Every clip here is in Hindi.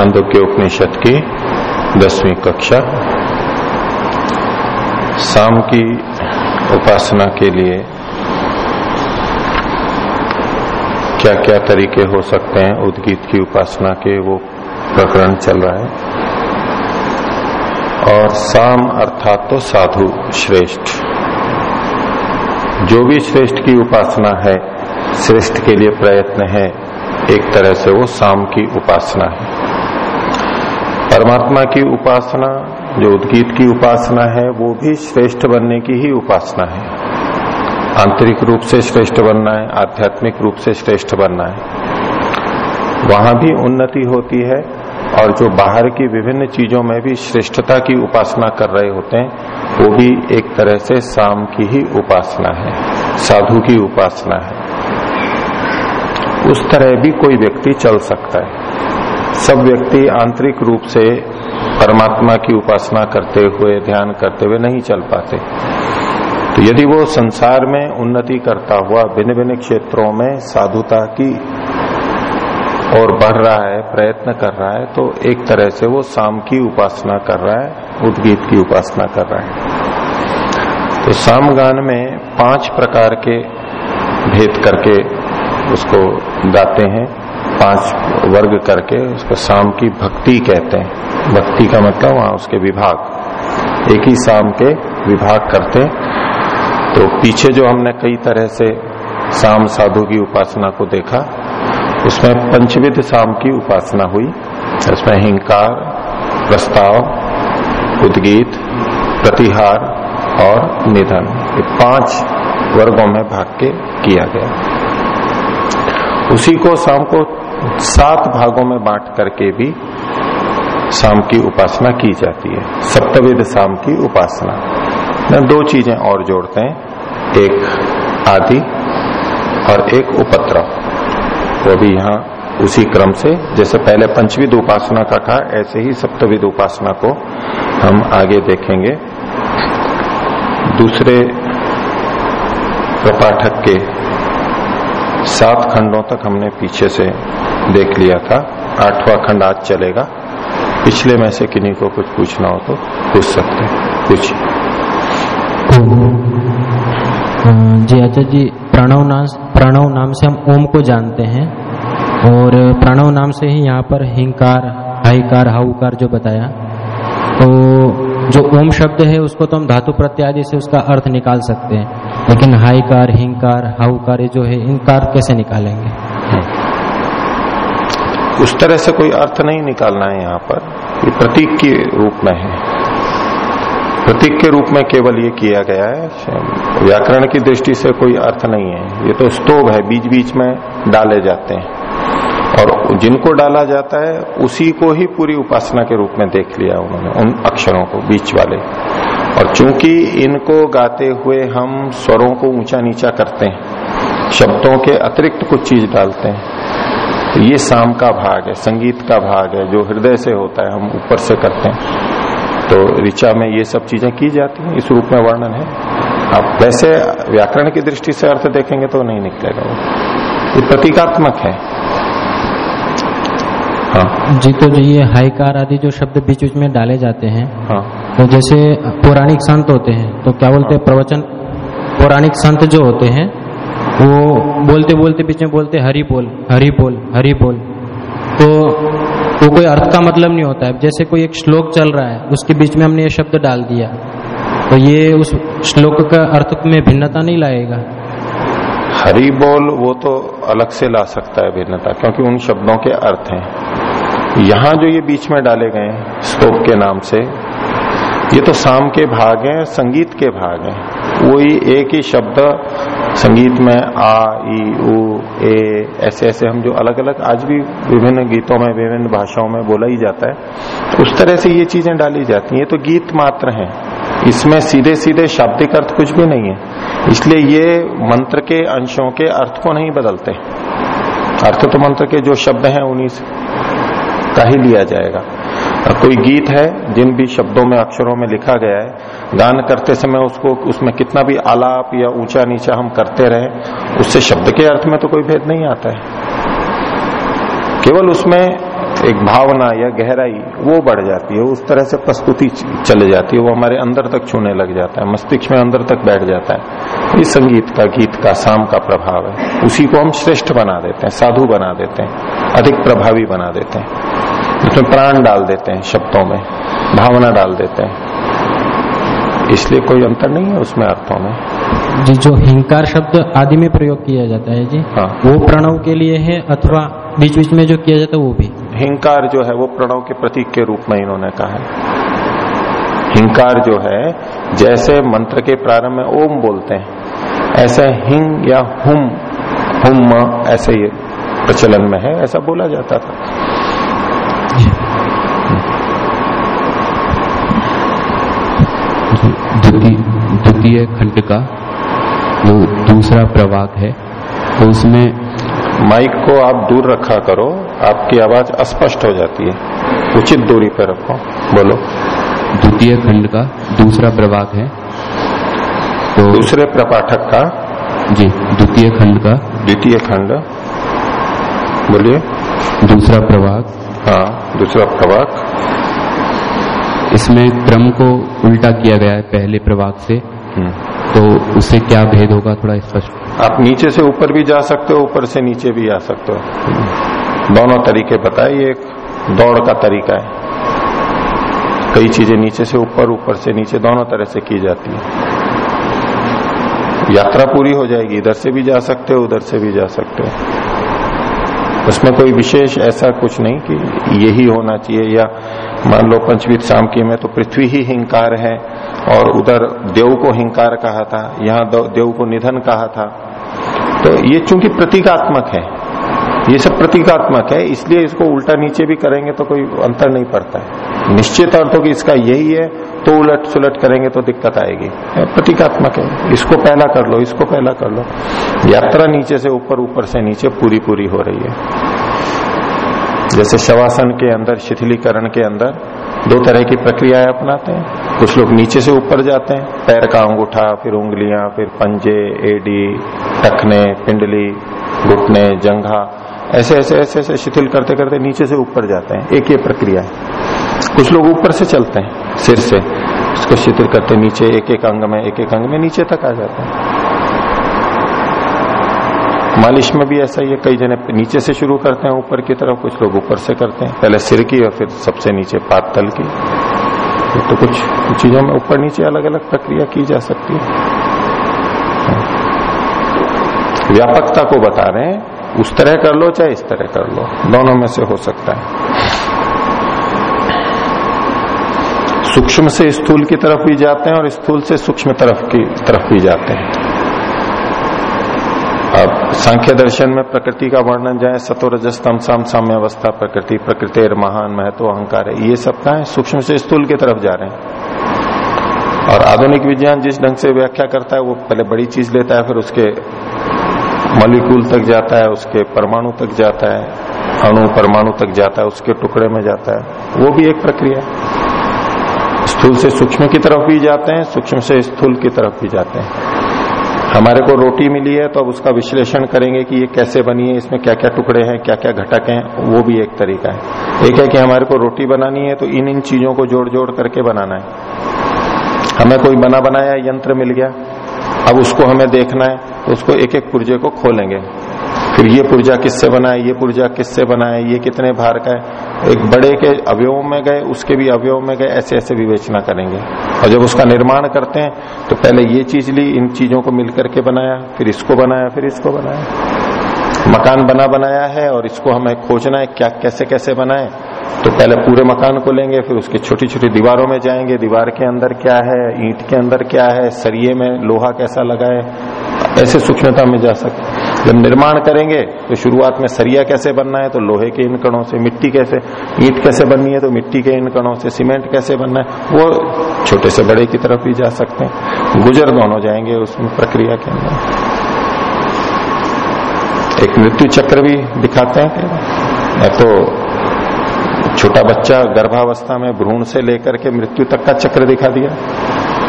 छांदोग्य उपनिषद की दसवीं कक्षा। शाम की उपासना के लिए क्या क्या तरीके हो सकते हैं उद्गीत की उपासना के वो प्रकरण चल रहा है। और साम अर्थात तो साधु श्रेष्ठ। जो भी श्रेष्ठ की उपासना है, श्रेष्ठ के लिए प्रयत्न है, एक तरह से वो साम की उपासना है। परमात्मा की उपासना, जो उद्गीत की उपासना है, वो भी श्रेष्ठ बनने की ही उपासना है। आंतरिक रूप से श्रेष्ठ बनना है, आध्यात्मिक रूप से श्रेष्ठ बनना है। वहाँ भी उन्नति होती है, और जो बाहर की विभिन्न चीज़ों में भी श्रेष्ठता की उपासना कर रहे होते हैं, वो भी एक तरह से साम की ही उपासना है, साधु की उपासना है। उस तरह भी कोई व्यक्ति चल सकता है। सब व्यक्ति आंतरिक रूप से परमात्मा की उपासना करते हुए, ध्यान करते हुए नहीं चल पाते। तो यदि वो संसार में उन्नति करता हुआ भिन्न भिन्न क्षेत्रों में साधुता की और बढ़ रहा है, प्रयत्न कर रहा है तो एक तरह से वो साम की उपासना कर रहा है, उद्गीत की उपासना कर रहा है। तो साम गान में पाँच प्रकार के भेद करके उसको गाते हैं। पाँच वर्ग करके उसको शाम की भक्ति कहते हैं। भक्ति का मतलब वहाँ उसके विभाग। एक ही शाम के विभाग करते तो पीछे जो हमने कई तरह से शाम साधु की उपासना को देखा, उसमें पंचविध शाम की उपासना हुई। उसमें हिंकार, प्रस्ताव, उद्गीत, प्रतिहार और निधन। ये पाँच वर्गों में भाग के किया गया। उसी को शाम को सात भागों में बांट करके भी शाम की उपासना की जाती है। सप्तविध शाम की उपासना। दो चीज़ें और जोड़ते हैं। एक आदि और एक उपद्रव। वो भी यहाँ उसी क्रम से। जैसे पहले पंचविध उपासना का कहा ऐसे ही सप्तविध उपासना को हम आगे देखेंगे। दूसरे प्रपाठक के सात खंडों तक हमने पीछे से देख लिया था। आठवां खंड आज चलेगा। पिछले में से किन्हीं को कुछ पूछना हो तो पूछ सकते हैं। पूछिए। जी अच्छा जी, प्रणव नाम प्रणव नाम से हम ओम को जानते हैं और प्रणव नाम से ही यहाँ पर हिंकार हाईकार हाउकार जो बताया तो जो ओम शब्द है उसको तो हम धातु प्रत्यादि से उसका अर्थ निकाल सकते हैं। लेकिन हाईकार हिंकार, हाउकार जो है, इनकार कैसे निकालेंगे? उस तरह से कोई अर्थ नहीं निकालना है यहाँ पर। ये प्रतीक के रूप में है। प्रतीक के रूप में केवल ये किया गया है व्याकरण की दृष्टि से कोई अर्थ नहीं है। ये तो स्तोभ है बीच बीच में डाले जाते हैं। और जिनको डाला जाता है, उसी को ही पूरी उपासना के रूप में देख लिया उन्होंने, उन अक्षरों को, बीच वाले। और चूँकि इनको गाते हुए हम स्वरों को ऊँचा नीचा करते हैं, शब्दों के अतिरिक्त कुछ चीज़ डालते हैं तो ये शाम का भाग है, संगीत का भाग है, जो हृदय से होता है, हम ऊपर से करते हैं। तो ऋचा में ये सब चीज़ें की जाती हैं, इस रूप में वर्णन है। आप वैसे व्याकरण की दृष्टि से अर्थ देखेंगे तो नहीं निकलेगा वो। ये प्रतीकात्मक है। हाँ। जी तो जो ये हाईकार आदि जो शब्द बीच बीच में डाले जाते हैं हाँ। तो जैसे पौराणिक संत होते हैं तो क्या बोलते हैं। प्रवचन? पौराणिक संत जो होते हैं वो बोलते बोलते बीच में बोलते हरि बोल हरि बोल हरि बोल। तो वो कोई अर्थ का मतलब नहीं होता है। जैसे कोई एक श्लोक चल रहा है उसके बीच में हमने ये शब्द डाल दिया तो ये उस श्लोक का अर्थ में भिन्नता नहीं लाएगा। हरी बोल वो तो अलग से ला सकता है भिन्नता क्योंकि उन शब्दों के अर्थ हैं। यहाँ जो ये बीच में डाले गए स्तोप के नाम से, ये तो साम के भाग हैं, संगीत के भाग हैं। वही एक ही शब्द संगीत में आ, ई, उ, ए, ऐसे ऐसे हम जो अलग अलग आज भी विभिन्न गीतों में, विभिन्न भाषाओं में बोला ही जाता है उस तरह से ये चीज़ें डाली जाती हैं। ये तो गीत मात्र हैं। इसमें सीधे सीधे शाब्दिक अर्थ कुछ भी नहीं है। इसलिए ये मंत्र के अंशों के अर्थ को नहीं बदलते। अर्थ तो मंत्र के जो शब्द हैं, उन्हीं का ही लिया जाएगा। कोई गीत है, जिन भी शब्दों में, अक्षरों में लिखा गया है, गान करते समय उसको, उसमें कितना भी आलाप या ऊँचा नीचा हम करते रहे, उससे शब्द के अर्थ में तो कोई भेद नहीं आता है। केवल उसमें एक भावना या गहराई वो बढ़ जाती है उस तरह से प्रस्तुति चले जाती है वो हमारे अंदर तक छूने लग जाता है मस्तिष्क में अंदर तक बैठ जाता है। ये संगीत का गीत का शाम का प्रभाव है। उसी को हम श्रेष्ठ बना देते हैं साधु बना देते हैं अधिक प्रभावी बना देते हैं। उसमें प्राण डाल देते हैं शब्दों में भावना डाल देते हैं। इसलिए कोई अंतर नहीं है उसमें अर्थों में। जी जो हिंकार शब्द आदि में प्रयोग किया जाता है जी हाँ। वो प्रणव के लिए है अथवा बीच बीच में जो किया जाता है वो भी। हिंकार जो है वो प्रणव के प्रतीक के रूप में इन्होंने कहा है। हिंकार जो है जैसे मंत्र के प्रारंभ में ओम बोलते हैं ऐसे हिंग या हुम हुम ऐसे ये प्रचलन में है ऐसा बोला जाता था। द्वितीय खंड का जो दूसरा प्रभाग है तो उसमें माइक को आप दूर रखा करो आपकी आवाज़ अस्पष्ट हो जाती है। उचित दूरी पर रखो। बोलो। द्वितीय खंड का दूसरा प्रभाग है। तो दूसरे प्रपाठक का? जी द्वितीय खंड का। द्वितीय खंड। बोलिए। दूसरा प्रभाग हाँ दूसरा प्रभाग इसमें क्रम को उल्टा किया गया है पहले प्रभाग से। हम्म। तो उससे क्या भेद होगा थोड़ा स्पष्ट। आप नीचे से ऊपर भी जा सकते हो, ऊपर से नीचे भी आ सकते हो। दोनों तरीके बताए, ये एक दौड़ का तरीका है। कई चीज़ें नीचे से ऊपर ऊपर से नीचे, दोनों तरह से की जाती है। यात्रा पूरी हो जाएगी, इधर से भी जा सकते हो, उधर से भी जा सकते हो। उसमें कोई विशेष ऐसा कुछ नहीं कि यही होना चाहिए, या मान लो पंचवीत शाम की में तो पृथ्वी ही हिंकार है और उधर देव को हिंकार कहा था, यहाँ देव को निधन कहा था। तो ये चूँकि प्रतीकात्मक है, ये सब प्रतीकात्मक है, इसलिए इसको उल्टा नीचे भी करेंगे तो कोई अंतर नहीं पड़ता है। निश्चित अर्थ कि इसका यही है तो उलट सुलट करेंगे तो दिक्कत आएगी। प्रतीकात्मक है, इसको पहला कर लो, इसको पहला कर लो। यात्रा नीचे से ऊपर ऊपर से नीचे पूरी पूरी हो रही है। जैसे शवासन के अंदर, शिथिलीकरण के अंदर दो तरह की प्रक्रियाएँ अपनाते हैं। कुछ लोग नीचे से ऊपर जाते हैं। पैर का अंगूठा, फिर उंगलियाँ, फिर पंजे, एडी, टखने, पिंडली, घुटने, जंघा। ऐसे ऐसे ऐसे ऐसे शिथिल करते करते नीचे से ऊपर जाते हैं। एक ये प्रक्रिया है। कुछ लोग ऊपर से चलते हैं, सिर से। उसको शिथिल करते नीचे एक एक अंग में एक एक अंग में नीचे तक आ जाते हैं। मालिश में भी ऐसा ही है, कई जने नीचे से शुरू करते हैं, ऊपर की तरफ़, कुछ लोग ऊपर से करते हैं। पहले सिर की और फिर सबसे नीचे पात तल की। तो कुछ चीज़ों में ऊपर नीचे अलग अलग प्रक्रिया की जा सकती है। व्यापकता को बता रहे हैं, उस तरह कर लो चाहे इस तरह कर लो, दोनों में से हो सकता है। सूक्ष्म से स्थूल की तरफ़ भी जाते हैं और स्थूल से सूक्ष्म तरफ़ की तरफ़ भी जाते हैं। सांख्य दर्शन में प्रकृति का वर्णन जाए, सतोरजस्तम साम साम्य अवस्था प्रकृति प्रकृति महान महत्व अहंकार है। ये सब का है? सूक्ष्म से स्थूल की तरफ़ जा रहे हैं। और आधुनिक विज्ञान जिस ढंग से व्याख्या करता है, वो पहले बड़ी चीज़ लेता है, फिर उसके मॉलिक्यूल तक जाता है, उसके परमाणु तक जाता है, अणु परमाणु तक जाता है, उसके टुकड़े में जाता है। वो भी एक प्रक्रिया स्थूल से सूक्ष्म की तरफ़ भी जाते हैं, सूक्ष्म से स्थूल की तरफ़ भी जाते हैं। हमारे को रोटी मिली है तो अब उसका विश्लेषण करेंगे कि ये कैसे बनी है, इसमें क्या क्या टुकड़े हैं क्या क्या घटक हैं, वो भी एक तरीका है। एक है कि हमारे को रोटी बनानी है तो इन इन चीज़ों को जोड़ जोड़ करके बनाना है। हमें कोई बना बनाया यंत्र मिल गया, अब उसको हमें देखना है तो उसको एक एक पुर्जे को खोलेंगे। फिर ये पुर्जा किससे बना है, ये पुर्जा किससे बना है, ये कितने भार का है एक बड़े के अवयव में गए, उसके भी अवयव में गए, ऐसे ऐसे विवेचना करेंगे। और जब उसका निर्माण करते हैं तो पहले ये चीज़ ली, इन चीज़ों को मिलकर के बनाया, फिर इसको बनाया, फिर इसको बनाया। मकान बना बनाया है और इसको हमें खोजना है, क्या, कैसे कैसे बनाए? तो पहले पूरे मकान को लेंगे, फिर उसकी छोटी छोटी दीवारों में जाएँगे। दीवार के अंदर क्या है? ईंट के अंदर क्या है? सरिये में लोहा कैसा लगा है? ऐसे सूक्ष्मता में जा सकते जब निर्माण करेंगे तो शुरुआत में सरिया कैसे बनना है? तो लोहे के इन कणों से, मिट्टी कैसे, ईंट कैसे बननी है? तो मिट्टी के इन कणों से, सीमेंट कैसे बनना है? वो छोटे से बड़े की तरफ़ भी जा सकते हैं। गुजर दोनों जाएँगे उसमें प्रक्रिया के अंदर। एक मृत्यु चक्र भी दिखाते हैं। तो छोटा बच्चा गर्भावस्था में भ्रूण से लेकर के मृत्यु तक का चक्र दिखा दिया।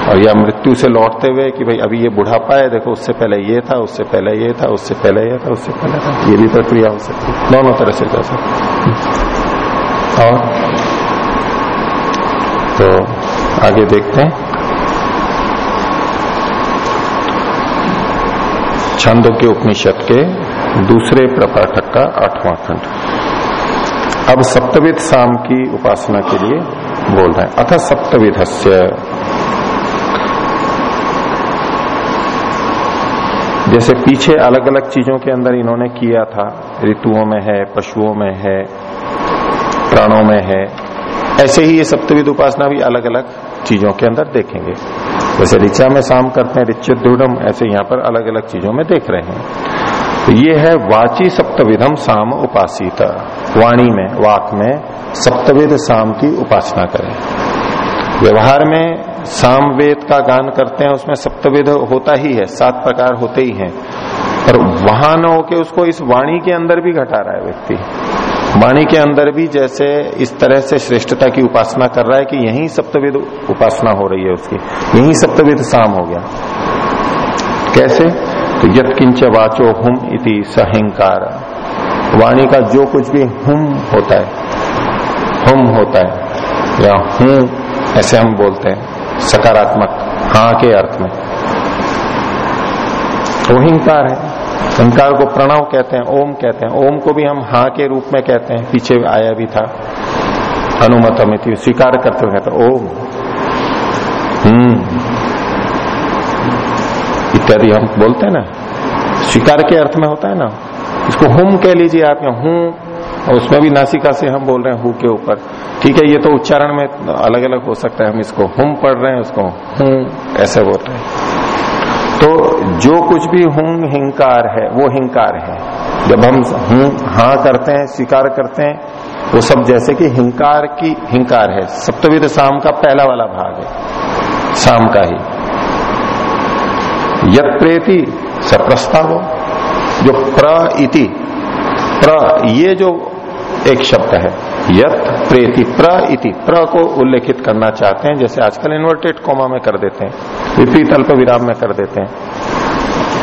और या मृत्यु से लौटते हुए कि भाई अभी ये बुढ़ापा है, देखो उससे पहले ये था, उससे पहले ये था, उससे पहले ये था, उससे पहले था। ये भी प्रक्रिया हो सकती दोनों तरह से जा सकती और तो आगे देखते हैं। छंदों के उपनिषद के दूसरे प्रपाठक का आठवां खंड। अब सप्तविद शाम की उपासना के लिए बोल रहे हैं। अथ सप्तविधस्य। जैसे पीछे अलग अलग चीज़ों के अंदर इन्होंने किया था, ऋतुओं में है, पशुओं में है, प्राणों में है, ऐसे ही ये सप्तविध उपासना भी अलग अलग चीज़ों के अंदर देखेंगे। जैसे ऋचा में शाम करते हैं ऋचित दृढ़ ऐसे यहाँ पर अलग अलग चीज़ों में देख रहे हैं। तो ये है वाची सप्तविधम साम उपासित। वाणी में, वाक में सप्तविध साम की उपासना करें। व्यवहार में साम वेद का गान करते हैं, उसमें सप्तविध होता ही है, सात प्रकार होते ही हैं। पर वहाँ न होके उसको इस वाणी के अंदर भी घटा रहा है व्यक्ति। वाणी के अंदर भी जैसे इस तरह से श्रेष्ठता की उपासना कर रहा है कि यही सप्तविध उपासना हो रही है उसकी, यही सप्तविध साम हो गया। कैसे? तो यत किंच वाचो हुम इति सहिंकार वाणी का जो कुछ भी हुम होता है, हुम होता है, या हूँ ऐसे हम बोलते हैं, सकारात्मक हाँ के अर्थ में। तो हिंकार है। हिंकार को प्रणव कहते हैं, ओम कहते हैं। ओम को भी हम हाँ के रूप में कहते हैं, पीछे आया भी था। अनुमतमिति स्वीकार करते हुए कहते ओम। हम्म इत्यादि हम बोलते हैं ना। स्वीकार के अर्थ में होता है ना। इसको हुम कह लीजिए आप यहाँ हूँ, और उसमें भी नासिका से हम बोल रहे हैं हु के ऊपर। ठीक है, ये तो उच्चारण में अलग अलग हो सकता है। हम इसको हुम पढ़ रहे हैं, उसको हूँ, ऐसे बोल रहे हैं। तो जो कुछ भी हुंग हिंकार है, वो हिंकार है। जब हम हूँ हाँ करते हैं, स्वीकार करते हैं, वो सब जैसे कि हिंकार की हिंकार है। सप्तविध शाम का पहला वाला भाग है शाम का ही। यत प्रेति स प्रस्ताव। जो प्र इति, प्र ये जो एक शब्द है यत प्रेति प्र इति, प्र को उल्लेखित करना चाहते हैं, जैसे आजकल इन्वर्टेड कोमा में कर देते हैं विपरीत अल्प विराम में कर देते हैं।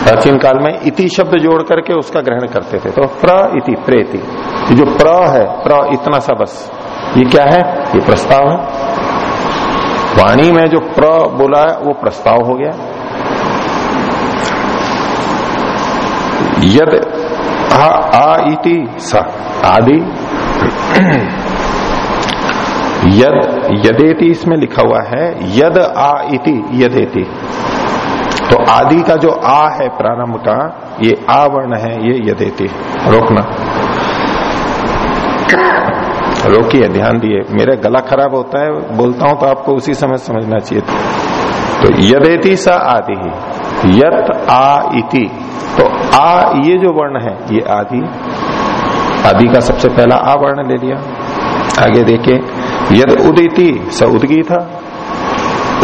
प्राचीन काल में इति शब्द जोड़ करके उसका ग्रहण करते थे। तो प्र इति, प्रेति, जो प्र है, प्र इतना सा बस। ये क्या है? ये प्रस्ताव है। वाणी में जो प्र बोला है, वो प्रस्ताव हो गया। यद आ, इति स आदि। यद यदेति इसमें लिखा हुआ है यद आ इति यदेति। तो आदि का जो आ है प्रारंभ का ये आवर्ण है ये यदेति। रोकना। रोकिए ध्यान दिए। मेरे गला खराब होता है बोलता हूँ तो आपको उसी समय समझना चाहिए। तो यदेति सा आदि। ही यत आ इति। तो आ, ये जो वर्ण है, ये आदि। आदि का सबसे पहला आ वर्ण ले लिया। आगे देखे यद उदिति, स उदगी था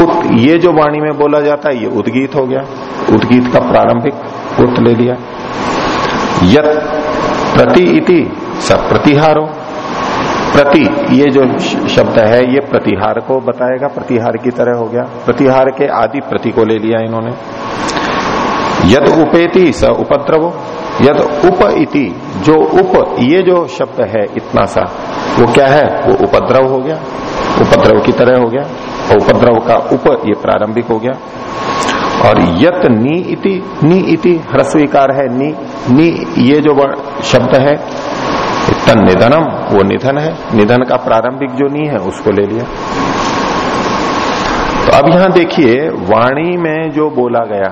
उत, ये जो वाणी में बोला जाता है, ये उदगीत हो गया। उदगीत का प्रारंभिक उत ले लिया। यत प्रति इति, स प्रतिहारो। प्रति, ये जो शब्द है, ये प्रतिहार को बताएगा। प्रतिहार की तरह हो गया। प्रतिहार के आदि प्रति को ले लिया इन्होंने। यद उपेति स उपद्रवो। यद उप इति, जो उप, ये जो शब्द है इतना सा, वो क्या है? वो उपद्रव हो गया। उपद्रव की तरह हो गया। और उपद्रव का उप, ये प्रारंभिक हो गया। और यत नी इति नी इति, ह्रस्वीकार है। नी नी, ये जो शब्द है इतना निधनम, वो निधन है। निधन का प्रारंभिक जो नहीं है, उसको ले लिया। तो अब यहाँ देखिए, वाणी में जो बोला गया,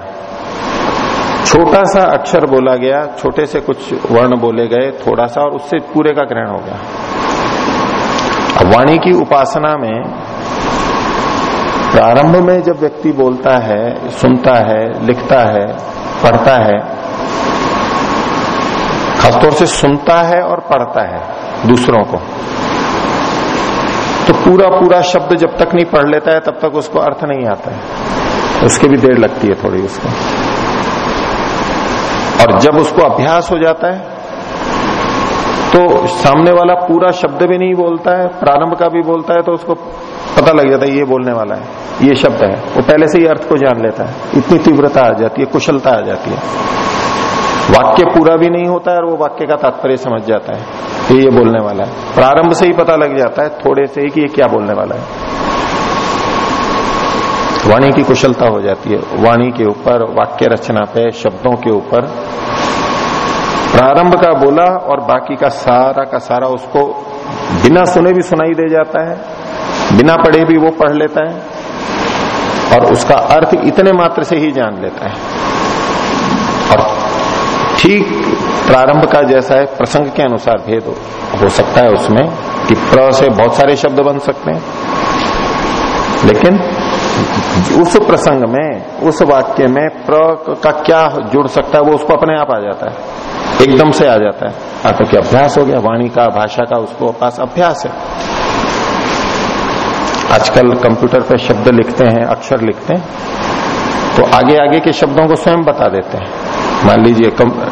छोटा सा अक्षर बोला गया, छोटे से कुछ वर्ण बोले गए, थोड़ा सा, और उससे पूरे का ग्रहण हो गया। अब वाणी की उपासना में, प्रारंभ में जब व्यक्ति बोलता है, सुनता है, लिखता है, पढ़ता है खासतौर से सुनता है और पढ़ता है दूसरों को। तो पूरा पूरा शब्द जब तक नहीं पढ़ लेता है, तब तक उसको अर्थ नहीं आता है। उसके भी देर लगती है थोड़ी उसको। और जब उसको अभ्यास हो जाता है तो सामने वाला पूरा शब्द भी नहीं बोलता है, प्रारंभ का भी बोलता है तो उसको पता लग जाता है ये बोलने वाला है, ये शब्द है। वो पहले से ही अर्थ को जान लेता है। इतनी तीव्रता आ जाती है, कुशलता आ जाती है। वाक्य पूरा भी नहीं होता है और वो वाक्य का तात्पर्य समझ जाता है। कि ये बोलने वाला है। प्रारंभ से ही पता लग जाता है, थोड़े से ही कि ये क्या बोलने वाला है। वाणी की कुशलता हो जाती है। वाणी के ऊपर, वाक्य रचना पे, शब्दों के ऊपर। प्रारंभ का बोला और बाकी का सारा का सारा उसको बिना सुने भी सुनाई दे जाता है। बिना पढ़े भी वो पढ़ लेता है। और उसका अर्थ इतने मात्र से ही जान लेता है। ठीक प्रारंभ का जैसा है प्रसंग के अनुसार भेद हो, हो सकता है उसमें कि प्र से बहुत सारे शब्द बन सकते हैं। लेकिन उस प्रसंग में उस वाक्य में प्र का क्या जुड़ सकता है वो उसको अपने आप आ जाता है। एकदम से आ जाता है। हाँ क्योंकि अभ्यास हो गया वाणी का भाषा का उसको पास अभ्यास है। आजकल कंप्यूटर पे शब्द लिखते हैं अक्षर लिखते हैं। तो आगे आगे के शब्दों को स्वयं बता देते हैं। मान लीजिए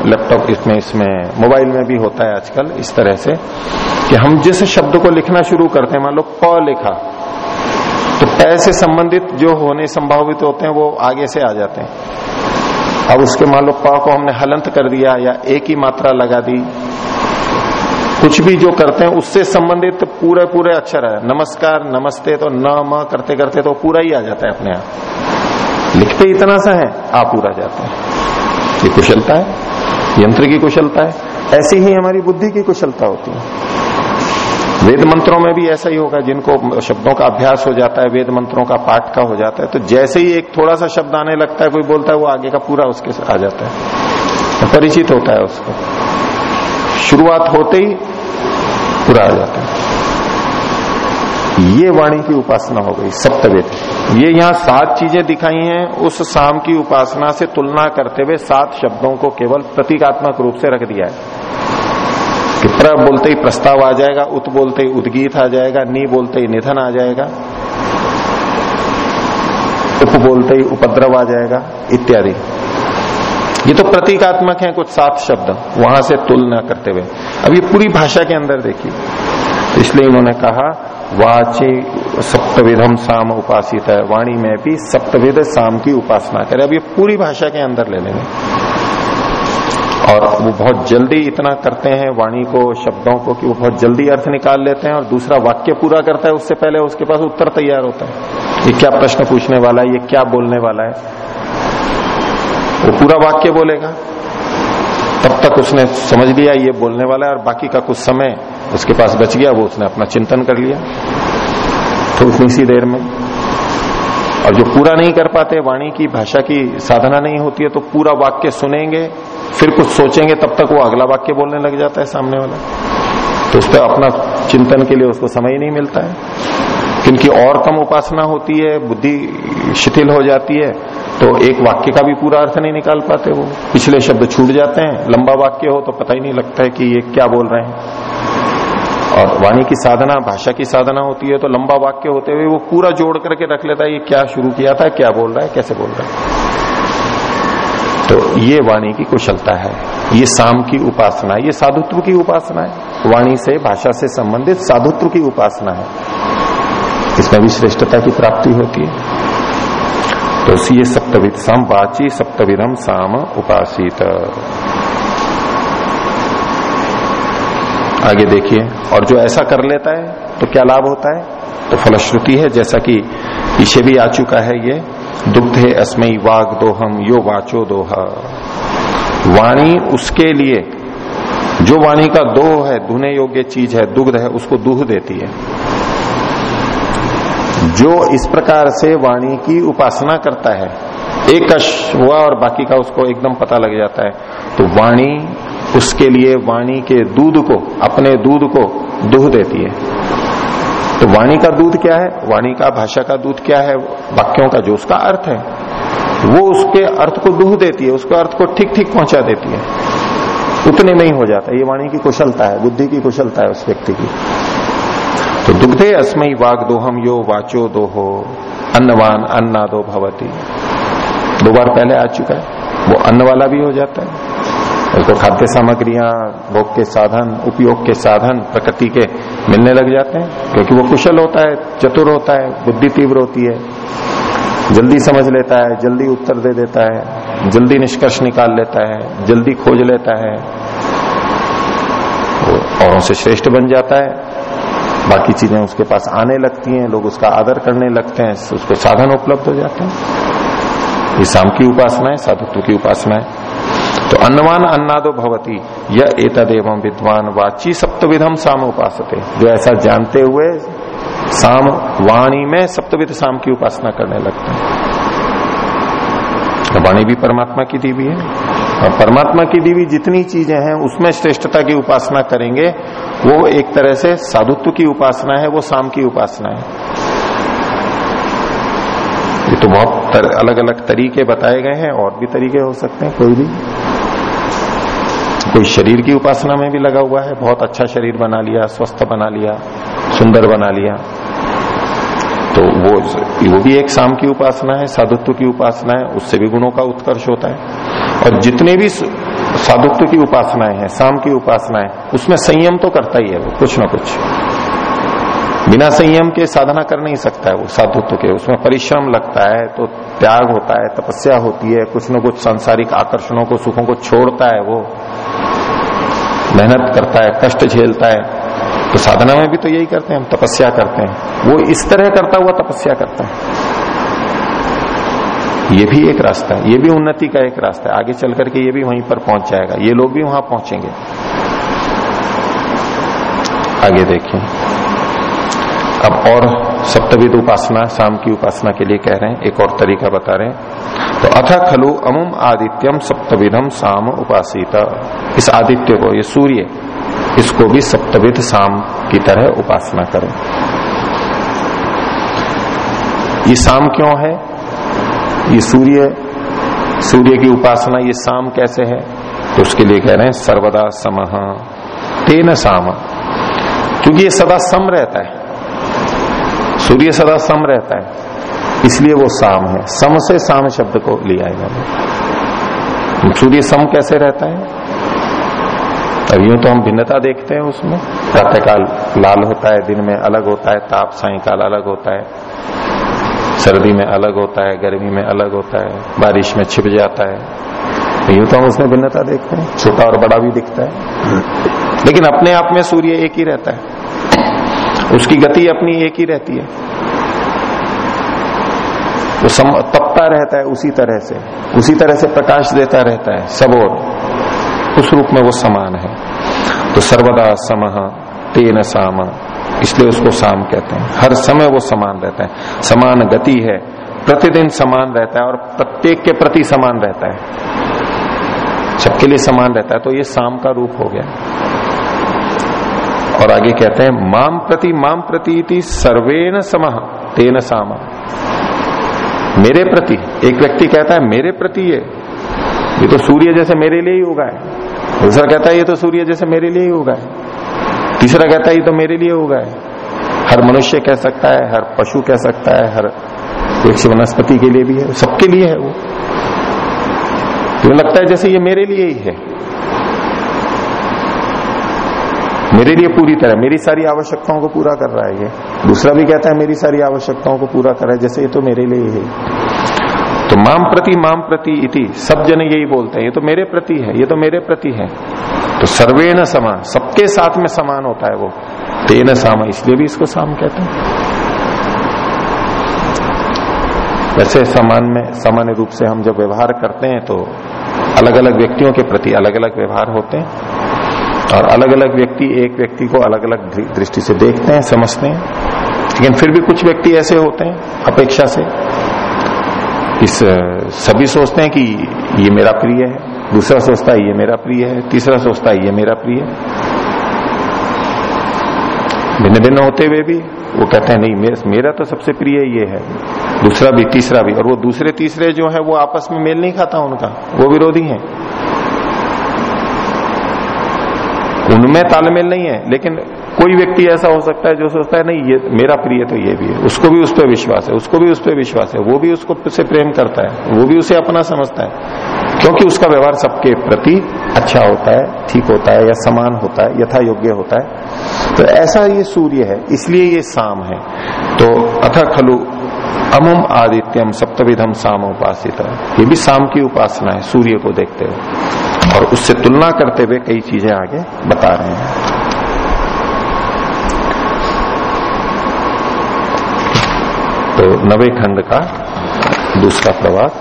लैपटॉप इसमें इसमें, मोबाइल में भी होता है आजकल इस तरह से कि हम जिस शब्द को लिखना शुरू करते हैं, मान लो प लिखा तो पै से संबंधित जो होने संभावित होते हैं वो आगे से आ जाते हैं। अब उसके मान लो प को हमने हलंत कर दिया या एक ही मात्रा लगा दी, कुछ भी जो करते हैं उससे संबंधित पूरे पूरे अक्षर है। नमस्कार, नमस्ते तो न, म करते करते तो पूरा ही आ जाता है अपने आप। लिखते इतना सा है आ पूरा जाता है। ये कुशलता है, यंत्र की कुशलता है, ऐसी ही हमारी बुद्धि की कुशलता होती है। वेद मंत्रों में भी ऐसा ही होगा, जिनको शब्दों का अभ्यास हो जाता है, वेद मंत्रों का पाठ का हो जाता है तो जैसे ही एक थोड़ा सा शब्द आने लगता है, कोई बोलता है, वो आगे का पूरा उसके आ जाता है। परिचित होता है उसको। शुरुआत होते ही पूरा आ जाता है। ये वाणी की उपासना हो गई, सप्तवेद। ये यहाँ सात चीज़ें दिखाई हैं, उस साम की उपासना से तुलना करते हुए सात शब्दों को केवल प्रतीकात्मक रूप से रख दिया है। कि प्र बोलते ही प्रस्ताव आ जाएगा, उत बोलते ही उदगीत आ जाएगा, नी बोलते ही निधन आ जाएगा, उप बोलते ही उपद्रव आ जाएगा, इत्यादि। ये तो प्रतीकात्मक है कुछ सात शब्द, वहाँ से तुलना करते हुए। अब ये पूरी भाषा के अंदर देखिए। तो इसलिए इन्होंने कहा वाचे सप्तविधम साम उपासित। है वाणी में भी सप्तविध साम की उपासना करे। अब ये पूरी भाषा के अंदर ले लेंगे। और वो बहुत जल्दी इतना करते हैं, वाणी को, शब्दों को, कि वो बहुत जल्दी अर्थ निकाल लेते हैं और दूसरा वाक्य पूरा करता है, उससे पहले उसके पास उत्तर तैयार होता है। ये क्या प्रश्न पूछने वाला है, ये क्या बोलने वाला है? वो पूरा वाक्य बोलेगा। तब तक उसने समझ लिया, ये बोलने वाला है, और बाकी का कुछ समय उसके पास बच गया, वो उसने अपना चिंतन कर लिया। तो उतनी सी देर में, और जो पूरा नहीं कर पाते, वाणी की, भाषा की साधना नहीं होती है तो पूरा वाक्य सुनेंगे, फिर कुछ सोचेंगे, तब तक वो अगला वाक्य बोलने लग जाता है सामने वाला। तो उस पर अपना चिंतन के लिए उसको समय ही नहीं मिलता है। किनकी और कम उपासना होती है, बुद्धि शिथिल हो जाती है तो एक वाक्य का भी पूरा अर्थ नहीं निकाल पाते वो। पिछले शब्द छूट जाते हैं, लंबा वाक्य हो तो पता ही नहीं लगता है कि ये क्या बोल रहे हैं। और वाणी की साधना, भाषा की साधना होती है तो लंबा वाक्य होते हुए वो पूरा जोड़ करके रख लेता है, ये क्या शुरू किया था, क्या बोल रहा है, कैसे बोल रहा है। तो ये वाणी की कुशलता है, ये साम की उपासना है, ये साधुत्व की उपासना है। वाणी से, भाषा से संबंधित साधुत्व की उपासना है। इसमें भी श्रेष्ठता की प्राप्ति होती है। तो ये सप्तविद साम, वाची सप्तविदम साम उपासित। आगे देखिए। और जो ऐसा कर लेता है तो क्या लाभ होता है? तो फलश्रुति है, जैसा कि पीछे भी आ चुका है ये, दुग्धे अस्मयी वाग दोहम यो वाचो दोहा। वाणी उसके लिए, जो वाणी का दोह है धुने योग्य चीज़ है, दुग्ध है, उसको दूह देती है। जो इस प्रकार से वाणी की उपासना करता है, एक कश हुआ और बाकी का उसको एकदम पता लग जाता है तो वाणी उसके लिए वाणी के दूध को, अपने दूध को दूह देती है। तो वाणी का दूध क्या है? वाणी का, भाषा का दूध क्या है? वाक्यों का जो उसका अर्थ है, वो उसके अर्थ को दूह देती है, उसके अर्थ को ठीक ठीक पहुँचा देती है। उतने में ही हो जाता है। ये वाणी की कुशलता है, बुद्धि की कुशलता है उस व्यक्ति की। तो दुग्धे अस्मयी वाग दोहम यो वाचो दोहो, अन्नवान अन्ना दो भवती। दो बार पहले आ चुका है, वो अन्न वाला भी हो जाता है। उसको खाद्य सामग्रियाँ, भोग के साधन, उपयोग के साधन, प्रकृति के मिलने लग जाते हैं, क्योंकि वो कुशल होता है, चतुर होता है, बुद्धि तीव्र होती है। जल्दी समझ लेता है, जल्दी उत्तर दे देता है, जल्दी निष्कर्ष निकाल लेता है, जल्दी खोज लेता है। औरों से श्रेष्ठ बन जाता है। बाकी चीज़ें उसके पास आने लगती हैं, लोग उसका आदर करने लगते हैं, उसको साधन उपलब्ध हो जाते हैं। ये शाम की उपासना है साधुत्व की उपासना है। तो अन्नवान अन्नादो भवती। यह एतद एवं विद्वान वाची सप्तविधम साम उपासते जो ऐसा जानते हुए साम वाणी में सप्तविध साम की उपासना करने लगते हैं। वाणी भी परमात्मा की दीवी है। और परमात्मा की दीवी जितनी चीज़ें हैं उसमें श्रेष्ठता की उपासना करेंगे। वो एक तरह से साधुत्व की उपासना है वो साम की उपासना है। ये तो बहुत तर, अलग अलग तरीके बताए गए हैं और भी तरीके हो सकते हैं कोई भी। कोई शरीर की उपासना में भी लगा हुआ है। बहुत अच्छा शरीर बना लिया, स्वस्थ बना लिया, सुंदर बना लिया। तो वो वो भी एक शाम की उपासना है, साधुत्व की उपासना है, उससे भी गुणों का उत्कर्ष होता है। और जितने भी साधुत्व की उपासनाएँ हैं शाम की उपासनाएँ, उसमें संयम तो करता ही है वो, कुछ ना कुछ। बिना संयम के साधना कर नहीं सकता है वो, साधुत्व के। उसमें परिश्रम लगता है तो त्याग होता है, तपस्या होती है, कुछ न कुछ सांसारिक आकर्षणों को, सुखों को छोड़ता है वो। मेहनत करता है, कष्ट झेलता है। तो साधना में भी तो यही करते हैं, हम तपस्या करते हैं। वो इस तरह करता हुआ तपस्या करता है। ये भी एक रास्ता है, ये भी उन्नति का एक रास्ता है। आगे चल करके ये भी वहीं पर पहुँच जाएगा, ये लोग भी वहाँ पहुँचेंगे। आगे देखें अब और सप्तविद उपासना, शाम की उपासना के लिए कह रहे हैं, एक और तरीका बता रहे हैं। तो अथ खलु अमुम आदित्यम सप्तविधम शाम उपासित। इस आदित्य को, ये सूर्य, इसको भी सप्तविध शाम की तरह उपासना करें। ये शाम क्यों है? ये सूर्य सूर्य की उपासना, ये शाम कैसे है? तो उसके लिए कह रहे हैं, सर्वदा समह तेन शाम क्योंकि ये सदा सम रहता है। सूर्य सदा सम रहता है, इसलिए वो शाम है। सम से शाम शब्द को लिया इन्होंने। सूर्य सम कैसे रहता है? अब यूँ तो हम भिन्नता देखते हैं उसमें। प्रातःकाल लाल होता है, दिन में अलग होता है, ताप सायकाल अलग होता है। सर्दी में अलग होता है, गर्मी में अलग होता है, बारिश में छिप जाता है। यूँ तो हम उसमें भिन्नता देखते हैं। छोटा और बड़ा भी दिखता है। लेकिन अपने आप में सूर्य एक ही रहता है। उसकी गति अपनी एक ही रहती है। वो तपता रहता है उसी तरह से। उसी तरह से प्रकाश देता रहता है, सब और उस रूप में वो समान है। तो सर्वदा सम तेन साम, इसलिए उसको साम कहते हैं। हर समय वो समान रहता है। समान गति है। प्रतिदिन समान रहता है और प्रत्येक के प्रति समान रहता है। सबके लिए समान रहता है। तो ये साम का रूप हो गया। और आगे कहते हैं माम प्रति माम प्रति सर्वेन सम, तेन साम। मेरे प्रति, एक व्यक्ति कहता है, मेरे प्रति ये। ये तो सूर्य जैसे मेरे लिए ही होगा। दूसरा कहता है, ये तो सूर्य जैसे मेरे लिए ही होगा। तीसरा कहता है, ये तो मेरे लिए होगा। हर मनुष्य कह सकता है, हर पशु कह सकता है, हर वृक्ष वनस्पति के लिए भी है, सबके लिए है वो। क्यों लगता है जैसे ये मेरे लिए ही है? मेरे लिए पूरी तरह, मेरी सारी आवश्यकताओं को पूरा कर रहा है ये। दूसरा भी कहता है, मेरी सारी आवश्यकताओं को पूरा कर रहा है, जैसे ये तो मेरे लिए ही है। तो माम प्रति माम प्रति इति, सब जन यही बोलते हैं, ये तो मेरे प्रति है, ये तो मेरे प्रति है। तो सर्वे न समान, सबके साथ में समान होता है वो। तेन साम, इसलिए भी इसको साम कहते हैं। वैसे समान में, सामान्य रूप से हम जब व्यवहार करते हैं तो अलग अलग व्यक्तियों के प्रति अलग अलग व्यवहार होते हैं। और अलग अलग व्यक्ति एक व्यक्ति को अलग अलग दृष्टि से देखते हैं समझते हैं। लेकिन फिर भी कुछ व्यक्ति ऐसे होते हैं अपेक्षा से। इस सभी सोचते हैं कि ये मेरा प्रिय है दूसरा सोचता है ये मेरा प्रिय है तीसरा सोचता है ये मेरा प्रिय है। भिन्न भिन्न होते हुए भी वो कहते हैं नहीं मेरा, तो सबसे प्रिय ये है दूसरा भी तीसरा भी। और वो दूसरे तीसरे जो है वो आपस में मेल नहीं खाता उनका वो विरोधी है। उनमें तालमेल नहीं है, लेकिन कोई व्यक्ति ऐसा हो सकता है जो सोचता है, नहीं, ये मेरा प्रिय तो ये भी है। उसको भी उस पर विश्वास है, उसको भी उस पर विश्वास है, वो भी उसको से प्रेम करता है, वो भी उसे अपना समझता है। क्योंकि उसका व्यवहार सबके प्रति अच्छा होता है, ठीक होता है, या समान होता है यथा योग्य होता है। तो ऐसा ये सूर्य है, इसलिए ये शाम है। तो अथ खलु अमुम आदित्यम सप्तविधम साम उपासित। ये भी शाम की उपासना है, सूर्य को देखते हुए। और उससे तुलना करते हुए कई चीज़ें आगे बता रहे हैं। तो नवे खंड का दूसरा प्रवाक।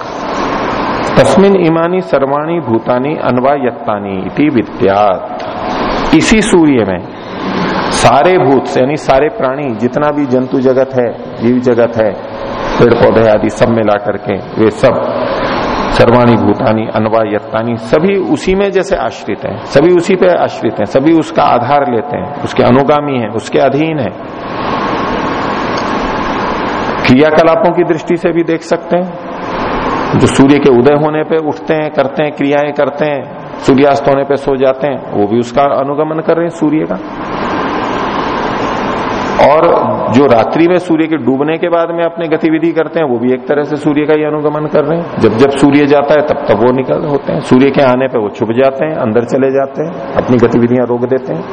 तस्मिन इमानी सर्वाणी भूतानी अनवायत्तानी इति विद्यात। इसी सूर्य में सारे भूत यानी सारे प्राणी, जितना भी जंतु जगत है, जीव जगत है पेड़ पौधे आदि सब मिला करके वे सब सर्वाणी भूतानी अनवायत्तानी सभी उसी में जैसे आश्रित हैं, सभी उसी पे आश्रित हैं, सभी उसका आधार लेते हैं, उसके अनुगामी है, उसके अधीन है। क्रियाकलापों की दृष्टि से भी देख सकते हैं। जो सूर्य के उदय होने पे उठते हैं, करते हैं, क्रियाएँ करते हैं, सूर्यास्त होने पे सो जाते हैं, वो भी उसका अनुगमन कर रहे हैं सूर्य का। और जो रात्रि में सूर्य के डूबने के बाद में अपने गतिविधि करते हैं, वो भी एक तरह से सूर्य का ही अनुगमन कर रहे हैं। जब जब सूर्य जाता है, तब तब वो निकल होते हैं। सूर्य के आने पर वो छुप जाते हैं, अंदर चले जाते हैं, अपनी गतिविधियाँ रोक देते हैं।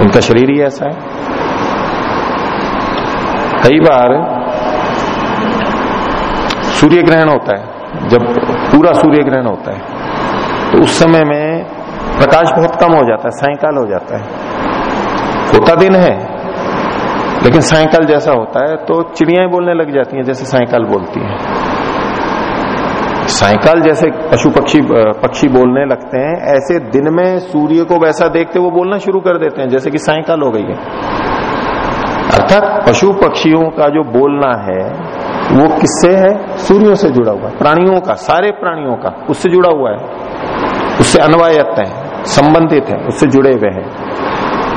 उनका शरीर ही ऐसा है। कई बार सूर्य ग्रहण होता है, जब पूरा सूर्य ग्रहण होता है तो उस समय में प्रकाश बहुत कम हो जाता है, सायकाल हो जाता है। होता दिन है लेकिन सायकाल जैसा होता है तो चिड़ियाएँ बोलने लग जाती हैं जैसे सायकाल बोलती हैं। सायकाल जैसे पशु पक्षी पक्षी बोलने लगते हैं, ऐसे दिन में सूर्य को वैसा देखते वो बोलना शुरू कर देते हैं, जैसे कि सायकाल हो गई है। अर्थात पशु पक्षियों का जो बोलना है, वो किससे है? सूर्यों से जुड़ा हुआ प्राणियों का, सारे प्राणियों का, उससे जुड़ा हुआ है। उससे अनवायत है, संबंधित है, उससे जुड़े हुए हैं।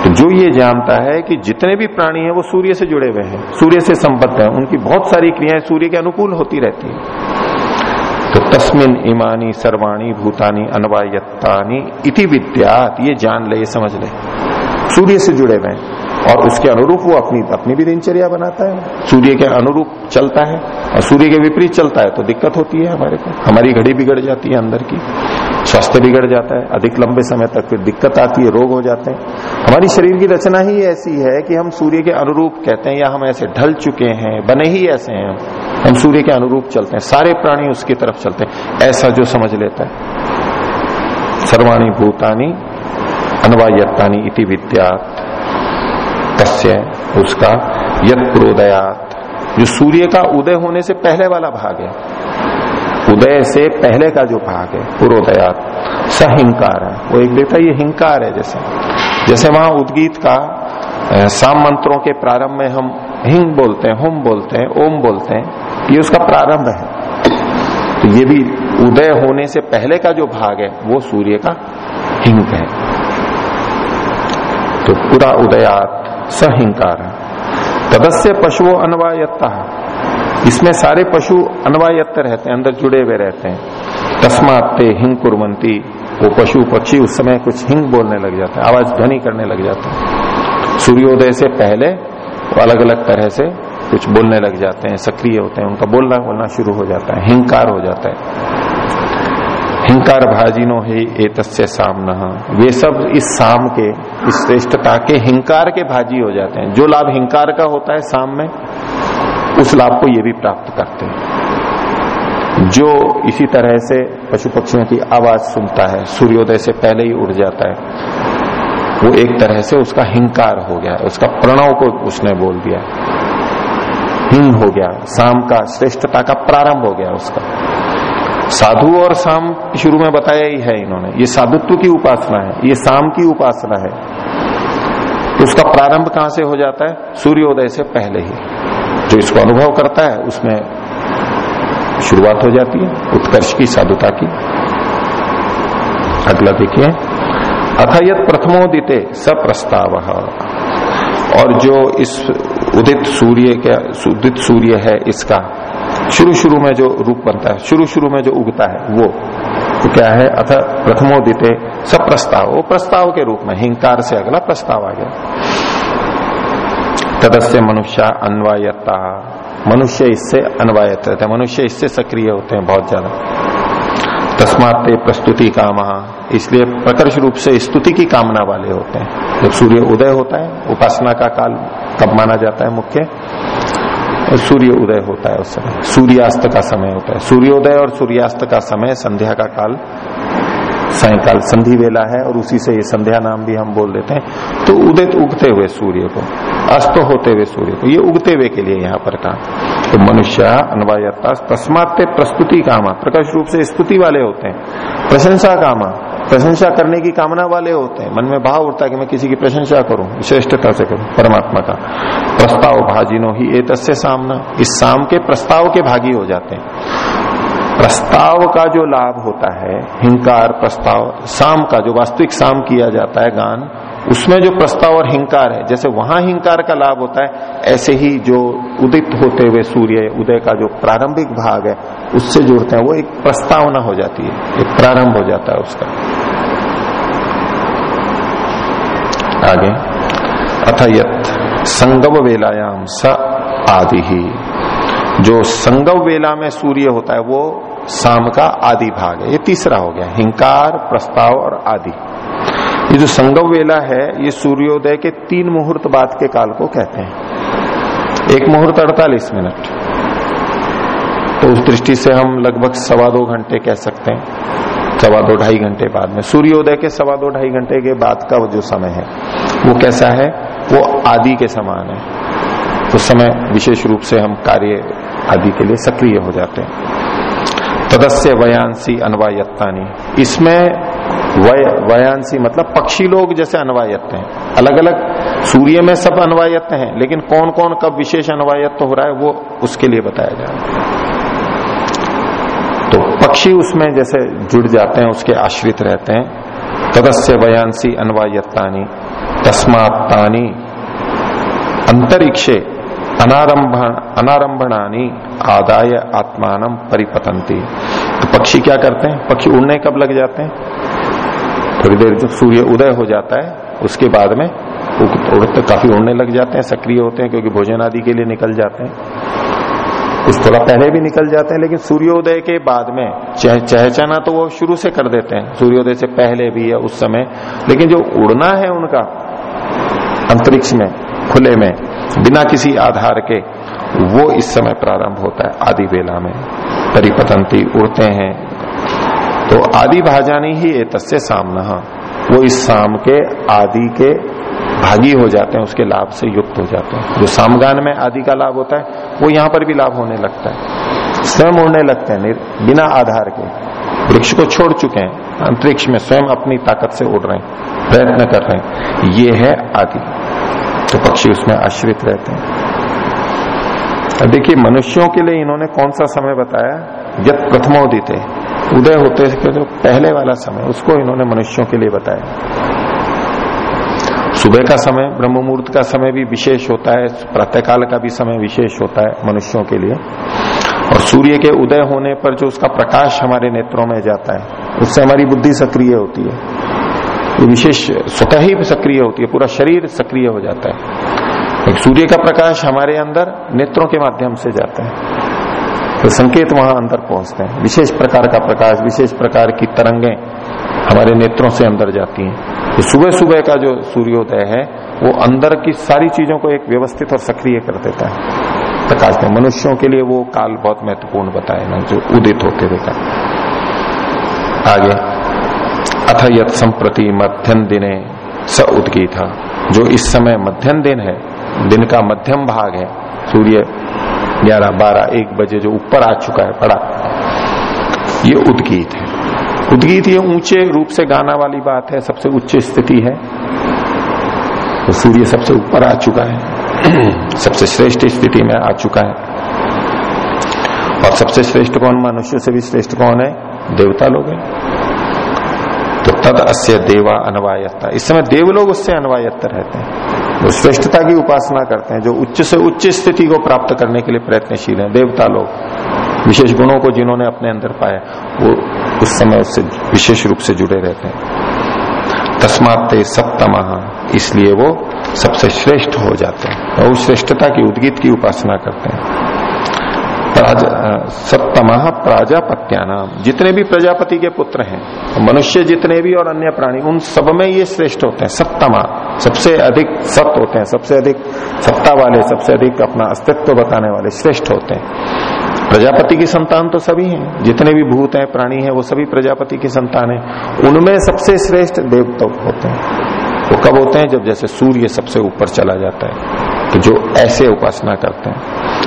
तो जो ये जानता है कि जितने भी प्राणी हैं, वो सूर्य से जुड़े हुए हैं, सूर्य से संबद्ध है। उनकी बहुत सारी क्रियाएँ सूर्य के अनुकूल होती रहती है। तो तस्मिन इमानी सर्वाणी भूतानी अनवायत्तानी इति विद्यात। ये जान ले, ये समझ ले। सूर्य से जुड़े हुए हैं और उसके अनुरूप वो अपनी अपनी भी दिनचर्या बनाता है। सूर्य के अनुरूप चलता है और सूर्य के विपरीत चलता है तो दिक्कत होती है हमारे को। हमारी घड़ी बिगड़ जाती है अंदर की। स्वास्थ्य बिगड़ जाता है, अधिक लंबे समय तक फिर दिक्कत आती है, रोग हो जाते हैं। हमारी शरीर की रचना ही ऐसी है कि हम सूर्य के अनुरूप कहते हैं, या हम ऐसे ढल चुके हैं, बने ही ऐसे हैं। हम सूर्य के अनुरूप चलते हैं, सारे प्राणी उसकी तरफ़ चलते हैं। ऐसा जो समझ लेता है। सर्वाणी भूतानी अनवायत्तानी इति विद्यात। तस्य उसका यद प्रोदयात जो सूर्य का उदय होने से पहले वाला भाग है उदय से पहले का जो भाग है, पूर्वोदयात सहिंकार है। वो एक देता ये हिंकार है जैसे। जैसे वहाँ उदगीत का साम मंत्रों के प्रारंभ में हम हिंग बोलते हैं, होम बोलते हैं, ओम बोलते हैं, ये उसका प्रारंभ है। तो ये भी उदय होने से पहले का जो भाग है, वो सूर्य का हिंग है। तो पूरा उदयात सहिंकार है। तदस्य पशुओं अनवायत्ता। इसमें सारे पशु अनवायत्त रहते हैं, अंदर जुड़े हुए रहते हैं। तस्मात्ते हिंग कुरमंती वो पशु पक्षी उस समय कुछ हिंग बोलने लग जाते हैं, आवाज़ ध्वनि करने लग जाते हैं। सूर्योदय से पहले वो अलग अलग तरह से कुछ बोलने लग जाते हैं, सक्रिय होते हैं। उनका बोलना बोलना शुरू हो जाता है, हिंकार हो जाता है। हिंकार भाजिनो है एतस्य साम वे सब इस साम के, इस श्रेष्ठता के हिंकार के भाजी हो जाते हैं। जो लाभ हिंकार का होता है साम में उस लाभ को ये भी प्राप्त करते हैं। जो इसी तरह से पशु पक्षियों की आवाज़ सुनता है, सूर्योदय से पहले ही उड़ जाता है, वो एक तरह से उसका हिंकार हो गया, उसका प्रणव को उसने बोल दिया। हिंग हो गया, शाम का श्रेष्ठता का प्रारंभ हो गया उसका। साधु और शाम शुरू में बताया ही है इन्होंने, ये साधुत्व की उपासना है, ये शाम की उपासना है। उसका प्रारंभ कहाँ से हो जाता है? सूर्योदय से पहले ही। जो इसको अनुभव करता है, उसमें शुरुआत हो जाती है, उत्कर्ष की, साधुता की। अगला देखिए। अथ यद प्रथमोदिते स प्रस्ताव और जो इस उदित सूर्य क्या उदित सूर्य है इसका, शुरू शुरू में जो रूप बनता है, शुरू शुरू में जो उगता है, वो तो क्या है? अथ प्रथमोदित सब प्रस्ताव प्रस्ताव के रूप में, हिंकार से अगला प्रस्ताव आ गया। तदस्य मनुष्य अन्वायता। मनुष्य इससे अन्वायत रहते हैं। मनुष्य इससे सक्रिय होते हैं बहुत ज़्यादा। तस्मात प्रस्तुति काम। इसलिए प्रकर्ष रूप से स्तुति की कामना वाले होते हैं। जब सूर्य उदय होता है, उपासना का काल कब माना जाता है मुख्य। सूर्य उदय होता है उस समय। सूर्यास्त का समय होता है। सूर्योदय और सूर्यास्त का समय संध्या का काल, सायकाल संधि वेला है और उसी से ये संध्या नाम भी हम बोल देते हैं। तो उदित उगते हुए सूर्य को। अस्त होते हुए सूर्य को, ये उगते हुए के लिए यहाँ पर कहा। तो मनुष्य अनवायता तस्मात प्रस्तुति कामा, प्रकाश रूप से स्तुति वाले होते हैं। प्रशंसा कामा, प्रशंसा करने की कामना वाले होते हैं। मन में भाव उठता है कि मैं किसी की प्रशंसा करूँ श्रेष्ठता से करूँ, परमात्मा का। प्रस्ताव भाजिनो ही एक सामना, इस साम के प्रस्ताव के भागी हो जाते हैं। प्रस्ताव का जो लाभ होता है, हिंकार प्रस्ताव, साम का जो वास्तविक साम किया जाता है, गान उसमें जो प्रस्ताव और हिंकार है, जैसे वहाँ हिंकार का लाभ होता है, ऐसे ही जो उदित होते हुए सूर्य, उदय का जो प्रारंभिक भाग है, उससे जुड़ते हैं, वो एक प्रस्तावना हो जाती है, एक प्रारंभ हो जाता है उसका। आगे। अथ संगम वेलायाम स आदि। ही जो संगम वेला में सूर्य होता है, वो शाम का आदि भाग है। ये तीसरा हो गया, हिंकार, प्रस्ताव और आदि। ये जो संगम वेला है, ये सूर्योदय के तीन मुहूर्त बाद के काल को कहते हैं। एक मुहूर्त अड़तालीस मिनट। तो उस दृष्टि से हम लगभग सवा दो घंटे कह सकते हैं। सवा दो ढाई घंटे बाद में। सूर्योदय के सवा दो ढाई घंटे के बाद का जो समय है, वो कैसा है? वो आदि के समान है। उस समय विशेष रूप से हम कार्य आदि के लिए सक्रिय हो जाते हैं। तदस्य वयांसी अनवायत्तानी। इसमें वय, वयांसी मतलब पक्षी लोग जैसे अनवायत्त हैं। अलग अलग सूर्य में सब अनवायत्त हैं, लेकिन कौन कौन कब विशेष अनवायत्त हो रहा है, वो उसके लिए बताया जाए तो पक्षी उसमें जैसे जुड़ जाते हैं, उसके आश्रित रहते हैं। तदस्य वयांसी अनवायत्तानी, तस्मात्तानी, अंतरिक्षे अनारंभण अनारंभणानी, आदाय आत्मान परिपतंती तो पक्षी क्या करते हैं? पक्षी उड़ने कब लग जाते हैं? थोड़ी देर जब सूर्य उदय हो जाता है उसके बाद में उड़ते काफ़ी उड़ने लग जाते हैं सक्रिय होते हैं क्योंकि भोजन आदि के लिए निकल जाते हैं। कुछ थोड़ा पहले भी निकल जाते हैं लेकिन सूर्योदय के बाद में चह, चहचना तो वो शुरू से कर देते हैं। सूर्योदय से पहले भी या उस समय। लेकिन जो उड़ना है उनका अंतरिक्ष में खुले में बिना किसी आधार के वो इस समय प्रारंभ होता है आदि वेला में। परिपतंती उड़ते हैं तो आदि भाजानी ही ए तस्य सामना। वो इस साम के आदि के भागी हो जाते हैं, उसके लाभ से युक्त हो जाते हैं। जो सामगान में आदि का लाभ होता है, वो यहाँ पर भी लाभ होने लगता है। स्वयं उड़ने लगते हैं बिना आधार के। वृक्ष को छोड़ चुके हैं, अंतरिक्ष में स्वयं अपनी ताकत से उड़ रहे हैं, प्रयत्न कर रहे हैं। ये है आदि। तो पक्षी उसमें आश्रित रहते हैं। देखिए, मनुष्यों के लिए इन्होंने कौन सा समय बताया? यद प्रथमोदित उदय होते जो पहले वाला समय, उसको इन्होंने मनुष्यों के लिए बताया। सुबह का समय ब्रह्म मुहूर्त का समय भी विशेष होता है, प्रातःकाल का भी समय विशेष होता है मनुष्यों के लिए। और सूर्य के उदय होने पर जो उसका प्रकाश हमारे नेत्रों में जाता है, उससे हमारी बुद्धि सक्रिय होती है। ये विशेष स्वतः ही सक्रिय होती है, पूरा शरीर सक्रिय हो जाता है। सूर्य का प्रकाश हमारे अंदर नेत्रों के माध्यम से जाता है। तो संकेत वहाँ अंदर पहुँचते हैं। विशेष प्रकार का प्रकाश, विशेष प्रकार की तरंगें हमारे नेत्रों से अंदर जाती हैं। तो सुबह सुबह का जो सूर्योदय है, वो अंदर की सारी चीज़ों को एक व्यवस्थित और सक्रिय कर देता है। प्रकाश में मनुष्यों के लिए वो काल बहुत महत्वपूर्ण बताए ना, जो उदित होते का आगे, अथ यथ संप्रति मध्यम दिने स उदगी था जो इस समय मध्यम दिन है, दिन का मध्यम भाग है, सूर्य ग्यारह, बारह, एक बजे जो ऊपर आ चुका है पड़ा ये उदगीत है। उदगीत ये ऊँचे रूप से गाना वाली बात है, सबसे उच्च स्थिति है। तो सूर्य सबसे ऊपर आ चुका है, सबसे श्रेष्ठ स्थिति में आ चुका है। और सबसे श्रेष्ठ कौन? मनुष्य से भी श्रेष्ठ कौन है? देवता लोग हैं। तो तद अस्य देवा अनवायत्ता। इस समय देव लोग उससे अनवायत्त रहते हैं। वो श्रेष्ठता की उपासना करते हैं, जो उच्च से उच्च स्थिति को प्राप्त करने के लिए प्रयत्नशील है। देवता लोग, विशेष गुणों को जिन्होंने अपने अंदर पाया, वो उस समय उससे विशेष रूप से जुड़े रहते हैं। तस्मात सप्तम, इसलिए वो सबसे श्रेष्ठ हो जाते हैं और उस श्रेष्ठता की उद्गीत की उपासना करते हैं। सप्तम प्राजापत्यानाम। जितने भी प्रजापति के पुत्र हैं, मनुष्य जितने भी और अन्य प्राणी, उन सब में ये श्रेष्ठ होते हैं। सप्तमा, सबसे अधिक सत्य होते हैं, सबसे अधिक सत्ता वाले, सबसे अधिक अपना अस्तित्व बताने वाले श्रेष्ठ होते हैं। प्रजापति की संतान तो सभी हैं। जितने भी भूत हैं, प्राणी हैं, वो सभी प्रजापति की संतान है। उनमें सबसे श्रेष्ठ देवता होते हैं। वो कब होते हैं? जब जैसे सूर्य सबसे ऊपर चला जाता है। तो जो ऐसे उपासना करते हैं।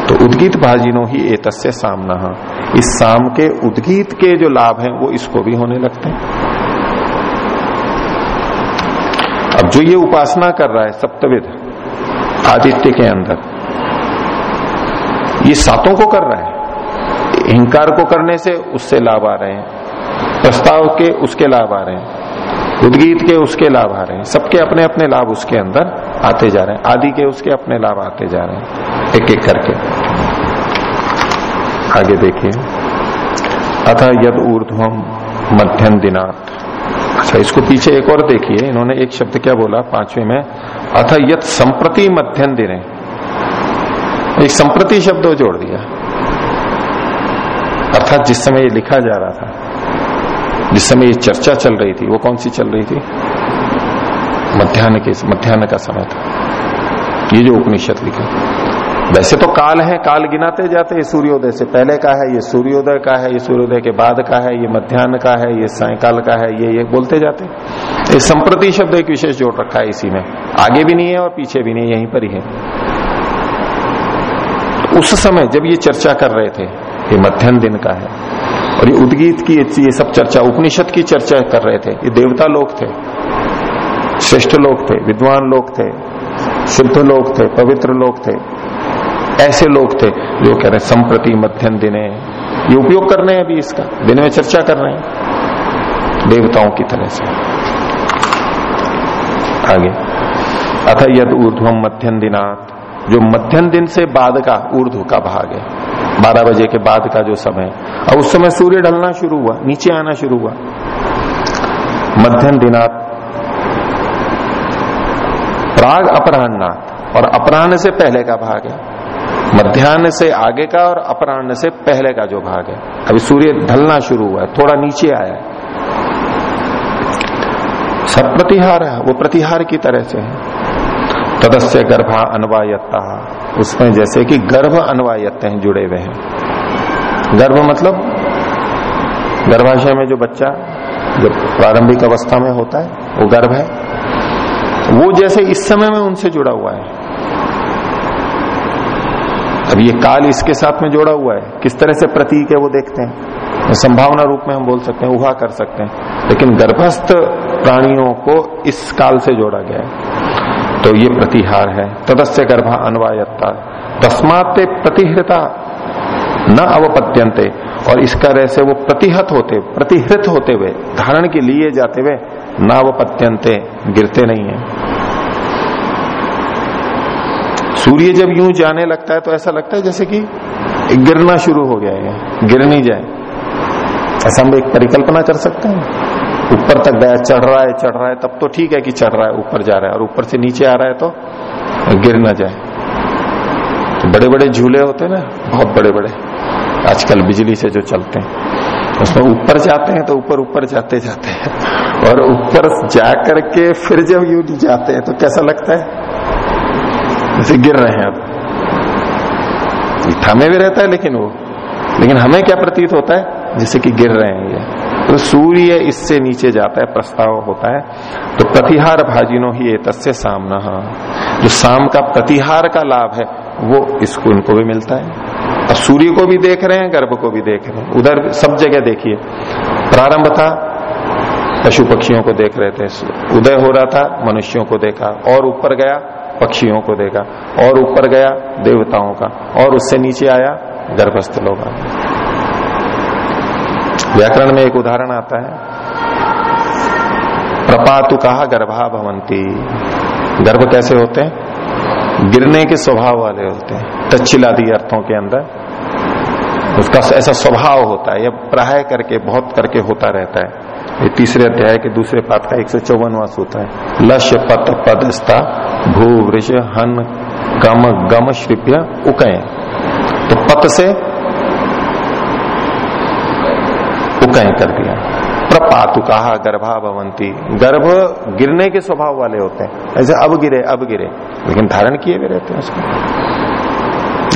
तो उद्गीत भाजिनो ही एतस्य सामना। इस साम के उद्गीत के जो लाभ हैं, वो इसको भी होने लगते हैं। अब जो ये उपासना कर रहा है सप्तविद आदित्य के अंदर, ये सातों को कर रहा है। हिंकार को करने से उससे लाभ आ रहे हैं, प्रस्ताव के उसके लाभ आ रहे हैं। उद्गीत के उसके लाभ आ रहे हैं। सबके अपने अपने लाभ उसके अंदर आते जा रहे हैं। आदि के उसके अपने लाभ आते जा रहे हैं। एक एक करके। आगे देखिए। अथा यद ऊर्ध्वम मध्यम दिनात। अच्छा इसको पीछे एक और देखिए। इन्होंने एक शब्द क्या बोला पांचवे में? अथा यद संप्रति मध्यम दिने। एक संप्रति शब्द जोड़ दिया। अर्थात जिस समय ये लिखा जा रहा था जिस समय ये चर्चा चल रही थी, वो कौन सी चल रही थी? मध्यान्ह के मध्यान्ह का समय था। ये जो उपनिषद लिखा। वैसे तो काल है, काल गिनाते जाते हैं सूर्योदय से। पहले का है, ये सूर्योदय का है, ये सूर्योदय के बाद का है, ये मध्यान्ह का है, ये सायकाल का है, ये ये बोलते जाते ये संप्रति शब्द एक विशेष जोड़ रखा है इसी में। आगे भी नहीं है और पीछे भी नहीं, यहीं पर ही है। उस समय जब ये चर्चा कर रहे थे, ये मध्यम दिन का है और ये उदगीत की, ये सब चर्चा, उपनिषद की चर्चा कर रहे थे। ये देवता लोग थे, श्रेष्ठ लोग थे, विद्वान लोग थे, सिद्ध लोग थे, पवित्र लोग थे, ऐसे लोग थे जो कह रहे संप्रति मध्यम दिने। ये उपयोग कर रहे हैं अभी इसका। दिन में चर्चा कर रहे हैं देवताओं की तरह से। आगे। अथ यद ऊर्ध्वम मध्यम दिनात। जो मध्यम दिन से बाद का, ऊर्ध्व का भाग है। बारह बजे के बाद का जो समय। और उस समय सूर्य ढलना शुरू हुआ, नीचे आना शुरू हुआ। मध्यम दिनात। प्राग अपराहनाथ और अपराह्न से पहले का भाग है। मध्यान्ह से आगे का और अपराह्न से पहले का जो भाग है। अभी सूर्य ढलना शुरू हुआ है थोड़ा नीचे आया। है सब प्रतिहार है, वो प्रतिहार की तरह से है। तदस्य गर्भा अनवायत्ता। उसमें जैसे कि गर्भ अनवायत्ते हैं, जुड़े हुए हैं। गर्भ मतलब गर्भाशय में जो बच्चा जो प्रारंभिक अवस्था में होता है, वो गर्भ है। वो जैसे इस समय में उनसे जुड़ा हुआ है। अब ये काल इसके साथ में जोड़ा हुआ है। किस तरह से प्रतीक है वो देखते हैं। संभावना रूप में हम बोल सकते हैं, उहा कर सकते हैं। लेकिन गर्भस्थ प्राणियों को इस काल से जोड़ा गया है। तो ये प्रतिहार है। तदस्य गर्भा अनवायत्ता। तस्मात प्रतिहृता न अवपत्यंते और इस तरह से वो प्रतिहत होते, प्रतिहृत होते हुए, धारण के लिए जाते हुए न अवपत्यंते गिरते नहीं है। सूर्य जब यूँ जाने लगता है तो ऐसा लगता है जैसे कि गिरना शुरू हो गया है, गिर नहीं जाए। ऐसा हम एक परिकल्पना कर सकते हैं। ऊपर तक गया चढ़ रहा है, चढ़ रहा है, तब तो ठीक है कि चढ़ रहा है, ऊपर जा रहा है, और ऊपर से नीचे आ रहा है तो गिर ना जाए। तो बड़े बड़े झूले होते हैं ना, बहुत बड़े बड़े आजकल बिजली से जो चलते हैं। उसमें ऊपर जाते हैं तो ऊपर ऊपर जाते जाते हैं। और ऊपर जाकर के फिर जब यू जाते हैं तो कैसा लगता है? जैसे गिर रहे हैं अब। थमे भी रहता है लेकिन वो। लेकिन हमें क्या प्रतीत होता है? जैसे कि गिर रहे हैं ये। तो सूर्य इससे नीचे जाता है, प्रस्ताव होता है। तो प्रतिहार भाजिनो ही ये तस्य सामना। जो शाम का प्रतिहार का लाभ है, वो इसको, इनको भी मिलता है। अब सूर्य को भी देख रहे हैं, गर्भ को भी देख रहे हैं। उधर सब जगह देखिए। प्रारंभ था, पशु पक्षियों को देख रहे थे। उदय हो रहा था, मनुष्यों को देखा। और ऊपर गया, पक्षियों को देखा। और ऊपर गया, देवताओं का। और उससे नीचे आया, गर्भस्थ लोग व्याकरण में एक उदाहरण आता है। प्रपातु कहा गर्भा भवंती। गर्भ कैसे होते हैं? गिरने के स्वभाव वाले होते हैं। तच्चिलादी अर्थों के अंदर। उसका ऐसा स्वभाव होता है। या प्राय करके, बहुत करके होता रहता है। ये तीसरे अध्याय के दूसरे पाठ का एक सौ चौवनवा सूत्र है। लश पत पदस्ता भू वृष हन गम गम श्रिप्य उकय। तो पत से उकय कर दिया। प्रपातु कहा गर्भा भवंती गर्भ गिरने के स्वभाव वाले होते हैं। ऐसे अब गिरे अब गिरे। लेकिन धारण किए भी रहते हैं उसको।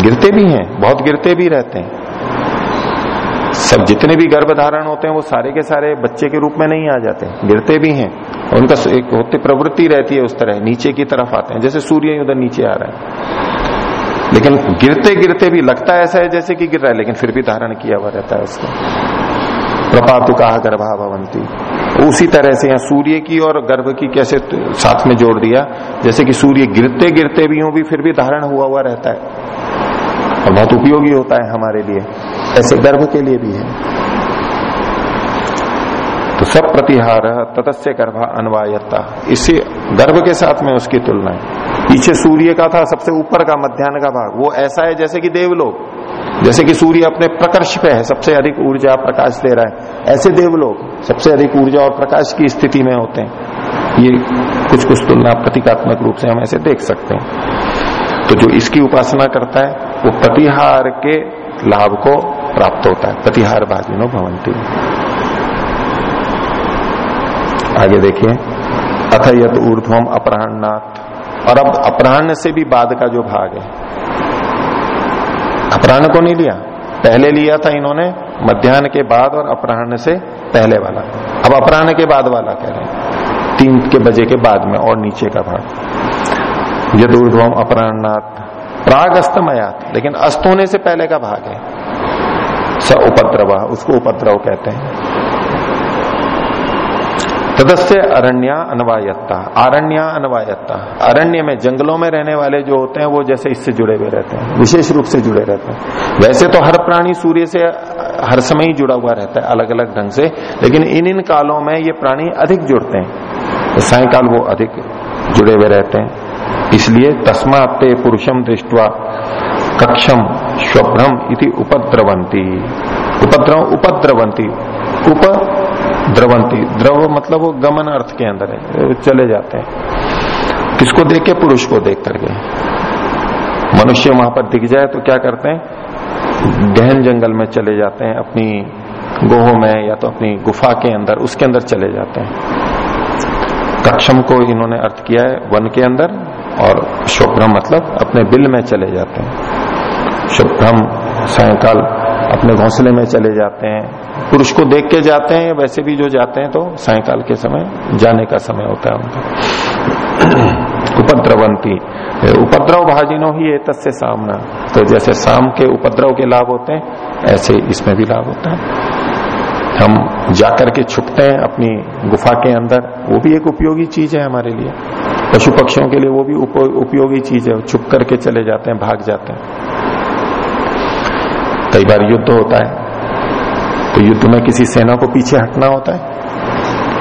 गिरते भी हैं, बहुत गिरते भी रहते हैं। सब जितने भी गर्भ धारण होते हैं, वो सारे के सारे बच्चे के रूप में नहीं आ जाते। गिरते भी हैं। उनका एक होते प्रवृत्ति रहती है उस तरह, नीचे की तरफ़ आते हैं। जैसे सूर्य उधर नीचे आ रहा है। लेकिन गिरते गिरते भी लगता है ऐसा है जैसे कि गिर रहा है, लेकिन फिर भी धारण किया हुआ रहता है उसको। प्रपातु कहा गर्भा भवंती। उसी तरह से यहाँ सूर्य की और गर्भ की कैसे साथ में जोड़ दिया। जैसे कि सूर्य गिरते गिरते भी हो भी फिर भी धारण हुआ हुआ रहता है। और बहुत उपयोगी होता है हमारे लिए। ऐसे गर्भ के लिए भी है। तो सब प्रतिहार तदस्य गर्भ अनवायता इसी गर्भ के साथ में उसकी तुलना है। पीछे सूर्य का था, सबसे ऊपर का, मध्यान्ह का भाग। वो ऐसा है जैसे कि देवलोक। जैसे कि सूर्य अपने प्रकर्ष पे है, सबसे अधिक ऊर्जा प्रकाश दे रहा है। ऐसे देवलोक सबसे अधिक ऊर्जा और प्रकाश की स्थिति में होते हैं। ये कुछ कुछ तुलना प्रतीकात्मक रूप से हम ऐसे देख सकते हैं। तो जो इसकी उपासना करता है, वो प्रतिहार के लाभ को प्राप्त होता है। प्रतिहार भाजिनो भवंती। आगे देखिए। अथ यद ऊर्ध्वम अपराहनाथ और अब अपराह्न से भी बाद का जो भाग है। अपराह्न को नहीं लिया। पहले लिया था इन्होंने मध्यान्ह के बाद और अपराह्न से पहले वाला। अब अपराह्न के बाद वाला कह रहे हैं। तीन के बजे के बाद में और नीचे का भाग। यद ऊर्ध्वम अपराहनाथ प्राग अस्तमयात लेकिन अस्त होने से पहले का भाग है। स उपद्रव, उसको उपद्रव कहते हैं। तदस्य अरण्या अनवायत्ता। अरण्या अनवायत्ता। अरण्य में जंगलों में रहने वाले जो होते हैं, वो जैसे इससे जुड़े हुए रहते हैं, विशेष रूप से जुड़े रहते हैं। वैसे तो हर प्राणी सूर्य से, हर समय ही जुड़ा हुआ रहता है अलग अलग ढंग से, लेकिन इन इन कालों में ये प्राणी अधिक जुड़ते हैं। तो सायकाल वो अधिक जुड़े हुए रहते हैं। इसलिए तस्माते पुरुषम दृष्टवा कक्षम स्वभ्रम इति उपद्रवंती उपद्रव उपद्रवंती उप द्रवंती। द्रव मतलब वो गमन अर्थ के अंदर है, चले जाते हैं। किसको देख के? पुरुष को देख करके। मनुष्य वहाँ पर दिख जाए तो क्या करते हैं? गहन जंगल में चले जाते हैं, अपनी गोहों में या तो अपनी गुफा के अंदर, उसके अंदर चले जाते हैं। कक्षम को इन्होंने अर्थ किया है, वन के अंदर, और शुभ्रम मतलब अपने बिल में चले जाते हैं। शुभ्रम सायकाल अपने घोंसले में चले जाते हैं पुरुष को देख के जाते हैं वैसे भी जो जाते हैं तो सायकाल के समय जाने का समय होता है उनका। उपद्रवंती। उपद्रव भाजिनो ही है तस्य सामना। तो जैसे शाम के उपद्रव के लाभ होते हैं, ऐसे इसमें भी लाभ होता है। हम जाकर के छुपते हैं अपनी गुफा के अंदर, वो भी एक उपयोगी चीज़ है हमारे लिए। पशु पक्षियों के लिए वो भी उपयोगी चीज़ है। छुप करके चले जाते हैं, भाग जाते हैं। कई बार युद्ध होता है तो युद्ध में किसी सेना को पीछे हटना होता है।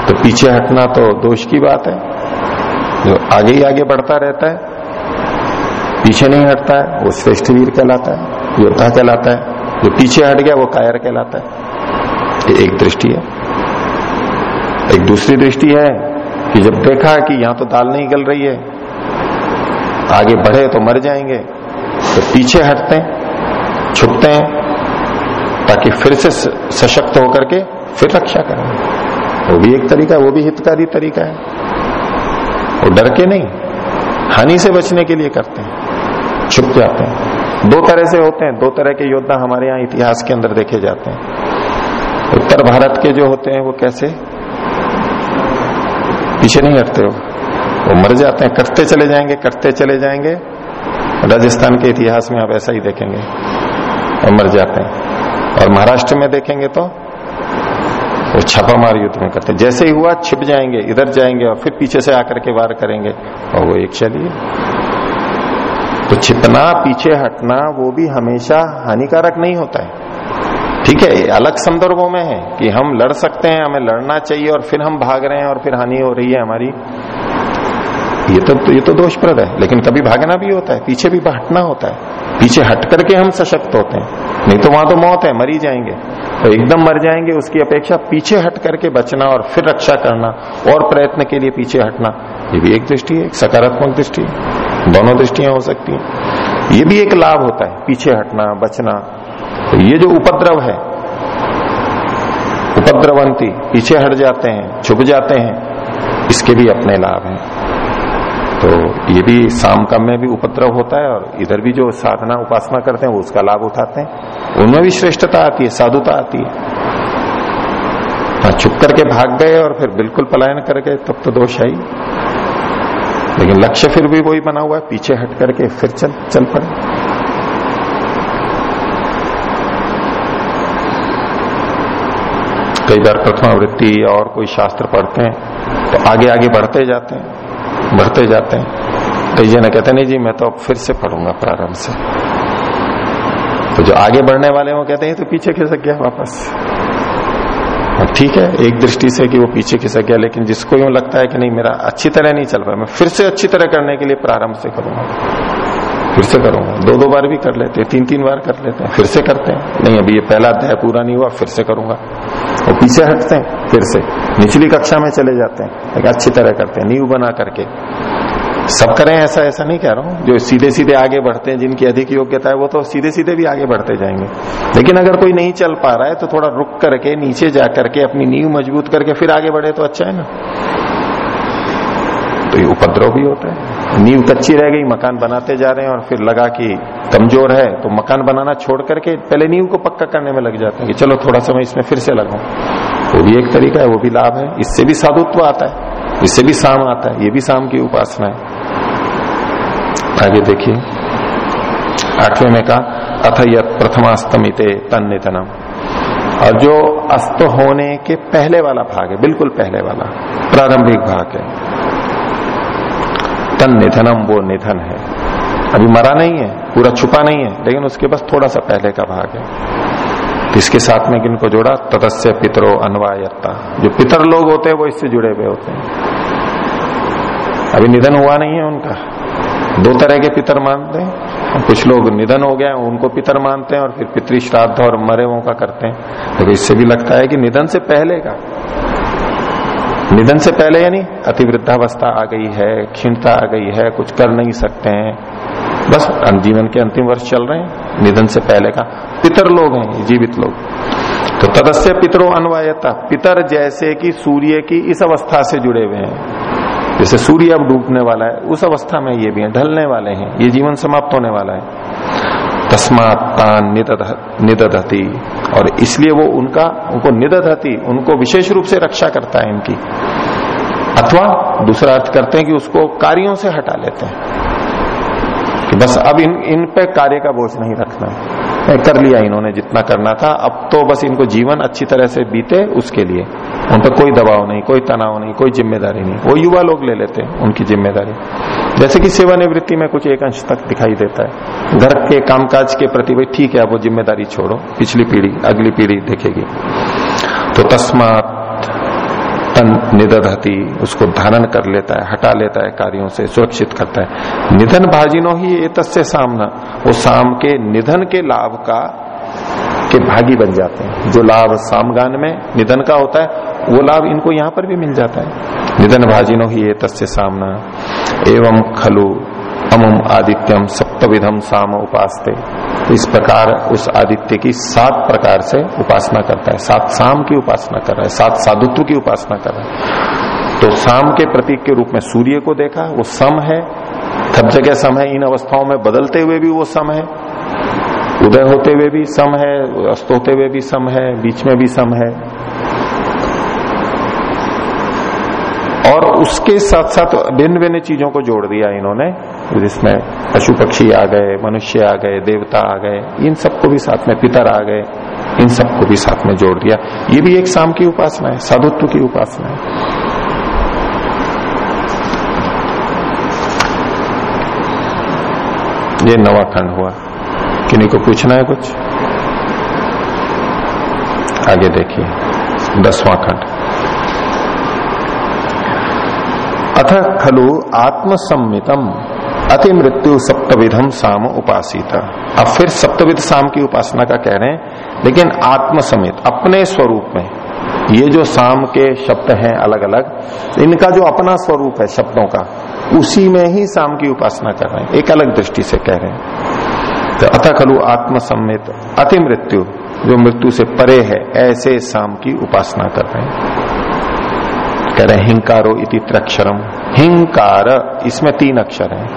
तो पीछे हटना तो दोष की बात है। जो आगे ही आगे बढ़ता रहता है, पीछे नहीं हटता है, वो श्रेष्ठ वीर कहलाता है, योद्धा कहलाता है। जो पीछे हट गया, वो कायर कहलाता है। ये एक दृष्टि है। एक दूसरी दृष्टि है कि जब देखा कि यहाँ तो दाल नहीं गल रही है, आगे बढ़े तो मर जाएँगे। तो पीछे हटते हैं, छुपते हैं ताकि फिर से सशक्त होकर के फिर रक्षा करें। वो भी एक तरीका है, वो भी हितकारी तरीका है। वो डर के नहीं, हानि से बचने के लिए करते हैं, छुप जाते हैं। दो तरह से होते हैं, दो तरह के योद्धा हमारे यहाँ इतिहास के अंदर देखे जाते हैं। उत्तर भारत के जो होते हैं, वो कैसे? पीछे नहीं हटते हो। वो मर जाते हैं, करते चले जाएँगे, करते चले जाएँगे। राजस्थान के इतिहास में आप ऐसा ही देखेंगे। और मर जाते हैं। और महाराष्ट्र में देखेंगे तो वो छापामार युद्ध में करते। जैसे ही हुआ, छिप जाएँगे, इधर जाएँगे और फिर पीछे से आकर के वार करेंगे। और वो एक चलिए तो छिपना, पीछे हटना, वो भी हमेशा हानिकारक नहीं होता है। ठीक है अलग संदर्भों में है कि हम लड़ सकते हैं, हमें लड़ना चाहिए और फिर हम भाग रहे हैं और फिर हानि हो रही है हमारी। ये तो ये तो दोषप्रद है, लेकिन कभी भागना भी होता है, पीछे भी हटना होता है। पीछे हट करके हम सशक्त होते हैं। नहीं तो वहाँ तो मौत है, मरी जाएँगे। तो एकदम मर जाएँगे, उसकी अपेक्षा पीछे हट करके बचना और फिर रक्षा करना, और प्रयत्न के लिए पीछे हटना, ये भी एक दृष्टि है, एक सकारात्मक दृष्टि दोनों दृष्टियाँ हो सकती हैं। ये भी एक लाभ होता है, पीछे हटना, बचना। तो ये जो उपद्रव है, उपद्रवंती, पीछे हट जाते हैं, छुप जाते हैं, इसके भी अपने लाभ हैं। तो ये भी शाम का में भी उपद्रव होता है, और इधर भी जो साधना उपासना करते हैं, वो उसका लाभ उठाते हैं। उनमें भी श्रेष्ठता आती है, साधुता आती है। हाँ चुप करके भाग गए और फिर बिल्कुल पलायन कर गए, तब तो दोष है ही। लेकिन लक्ष्य फिर भी वही बना हुआ है, पीछे हट करके फिर चल चल पड़े। कई बार प्रथमा वृत्ति और कोई शास्त्र पढ़ते हैं तो आगे आगे बढ़ते जाते हैं, बढ़ते जाते हैं। कई जन कहते नहीं जी, मैं तो अब फिर से पढ़ूँगा प्रारंभ से। तो जो आगे बढ़ने वाले वो कहते हैं तो पीछे खिसक गया वापस. ठीक है, एक दृष्टि से कि वो पीछे खिसक गया, लेकिन जिसको यूँ लगता है कि नहीं, मेरा अच्छी तरह नहीं चल रहा, मैं फिर से अच्छी तरह करने के लिए प्रारंभ से करूँगा। फिर से करूँगा। दो दो बार भी कर लेते हैं तीन तीन बार कर लेते हैं, फिर से करते हैं। नहीं, अभी ये पहला अध्याय पूरा नहीं हुआ, फिर से करूँगा। वो पीछे हटते हैं, फिर से। निचली कक्षा में चले जाते हैं अच्छी तरह करते हैं, नींव बना करके। सब करें ऐसा ऐसा नहीं कह रहा हूँ। जो सीधे सीधे आगे बढ़ते हैं, जिनकी अधिक योग्यता है, वो तो सीधे सीधे भी आगे बढ़ते जाएँगे। लेकिन अगर कोई नहीं चल पा रहा है तो थोड़ा रुक करके, नीचे जा करके, अपनी नींव मज़बूत करके, फिर आगे बढ़े तो अच्छा है ना। तो ये उपद्रव भी होता है। नींव कच्ची रह गई, मकान बनाते जा रहे हैं और फिर लगा कि कमज़ोर है तो मकान बनाना छोड़ करके पहले नींव को पक्का करने में लग जाते हैं कि चलो थोड़ा समय इसमें फिर से लगाऊ। वो भी एक तरीका है, वो भी लाभ है। इससे भी साधुत्व आता है। इससे भी शाम आता है, ये भी शाम की उपासना है। आगे देखिए। आठवें में कहा, अथ यत प्रथमास्तमित और जो अस्त होने के पहले वाला भाग है, बिल्कुल पहले वाला, प्रारंभिक भाग है। तन निधनम वो निधन है। अभी मरा नहीं है, पूरा छुपा नहीं है, लेकिन उसके बस थोड़ा सा पहले का भाग है। इसके साथ में किनको जोड़ा? तदस्य पितरो अनवायता जो पितर लोग होते हैं, वो इससे जुड़े हुए होते हैं। अभी निधन हुआ नहीं है उनका। दो तरह के पितर मानते हैं। कुछ लोग निधन हो गया उनको पितर मानते हैं और फिर पितृ श्राद्ध और मरे का करते हैं। लेकिन इससे भी लगता है कि निधन से पहले का। निधन से पहले यानी अतिवृद्धावस्था आ गई है, क्षीणता आ गई है, कुछ कर नहीं सकते हैं। बस जीवन के अंतिम वर्ष चल रहे हैं। निधन से पहले का पितर लोग हैं, जीवित लोग। तो तदस्य पितरों अनवायता, पितर जैसे कि सूर्य की इस अवस्था से जुड़े हुए हैं। जैसे सूर्य अब डूबने वाला है, उस अवस्था में ये भी है, ढलने वाले हैं, ये जीवन समाप्त होने वाला है। तस्मात निदधती, और इसलिए वो उनका, उनको निदधती, उनको विशेष रूप से रक्षा करता है इनकी। अथवा दूसरा अर्थ करते हैं कि उसको कार्यों से हटा लेते हैं। कि बस अब इन इन पे कार्य का बोझ नहीं रखना। कर लिया इन्होंने जितना करना था, अब तो बस इनको जीवन अच्छी तरह से बीते उसके लिए। उन पर कोई दबाव नहीं, कोई तनाव नहीं, कोई ज़िम्मेदारी नहीं। वो युवा लोग ले लेते हैं उनकी ज़िम्मेदारी। जैसे कि सेवानिवृत्ति में कुछ एक अंश तक दिखाई देता है। घर के कामकाज के प्रति भाई ठीक है, अब वो ज़िम्मेदारी छोड़ो, पिछली पीढ़ी, अगली पीढ़ी देखेगी। तो तस्मात तन निदधती, उसको धारण कर लेता है, हटा लेता है, कार्यों से सुरक्षित करता है। निधन भाजिनो ही ये तस्य सामना। वो शाम के निधन के लाभ का, के भागी बन जाते हैं। जो लाभ सामगान में निधन का होता है, वो लाभ इनको यहाँ पर भी मिल जाता है। निधन भाजिनो ही ये तस्य सामना। एवं खलु अमुम आदित्यम सप्तविधम साम उपासते। इस प्रकार, उस आदित्य की सात प्रकार से उपासना करता है। सात शाम की उपासना कर रहा है। सात साधुत्व की उपासना कर रहा है। तो शाम के प्रतीक के रूप में सूर्य को देखा, वो सम है। सब जगह सम है? इन अवस्थाओं में बदलते हुए भी वो सम है। उदय होते हुए भी सम है, अस्त होते हुए भी सम है, बीच में भी सम है। और उसके साथ साथ भिन्न भिन्न चीज़ों को जोड़ दिया इन्होंने। जिसमें पशु पक्षी आ गए, मनुष्य आ गए, देवता आ गए, इन सबको भी साथ में पितर आ गए, इन सबको भी साथ में जोड़ दिया। ये भी एक शाम की उपासना है, साधुत्व की उपासना है। ये नवा खंड हुआ। किन्हीं को पूछना है कुछ? आगे देखिए, दसवां खंड। अथ खलु आत्मसम्मितम अति मृत्यु सप्तविधम साम उपासिता। अब फिर सप्तविध साम की उपासना का कह रहे हैं, लेकिन आत्मसमित, अपने स्वरूप में, ये जो साम के शब्द हैं अलग अलग इनका जो अपना स्वरूप है शब्दों का, उसी में ही साम की उपासना कर रहे हैं, एक अलग दृष्टि से कह रहे हैं। तो अतः खलु आत्मसम्मित अति मृत्यु जो मृत्यु से परे है, ऐसे साम की उपासना कर रहे हैं। कह रहे हिंकारो इति त्रक्षरम। हिंकार, इसमें तीन अक्षर हैं।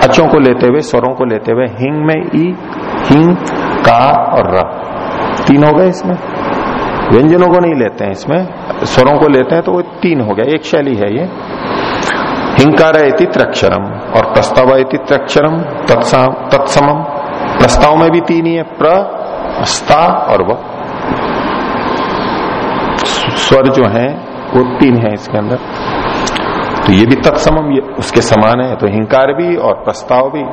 अचों को लेते हुए, स्वरों को लेते हुए, हिंग में ई, हिंग, का और र। तीन हो गए इसमें। व्यंजनों को नहीं लेते हैं इसमें। स्वरों को लेते हैं तो वो तीन हो गया। एक शैली है ये। हिंकार त्रक्षरम और प्रस्ताव त्रक्षरम तत्समम। प्रस्ताव में भी तीन ही है। प्र, स्ता और व। स्वर जो है, वो तीन है इसके अंदर। तो ये भी तत्समम, ये उसके समान है तो हिंकार भी और प्रस्ताव भी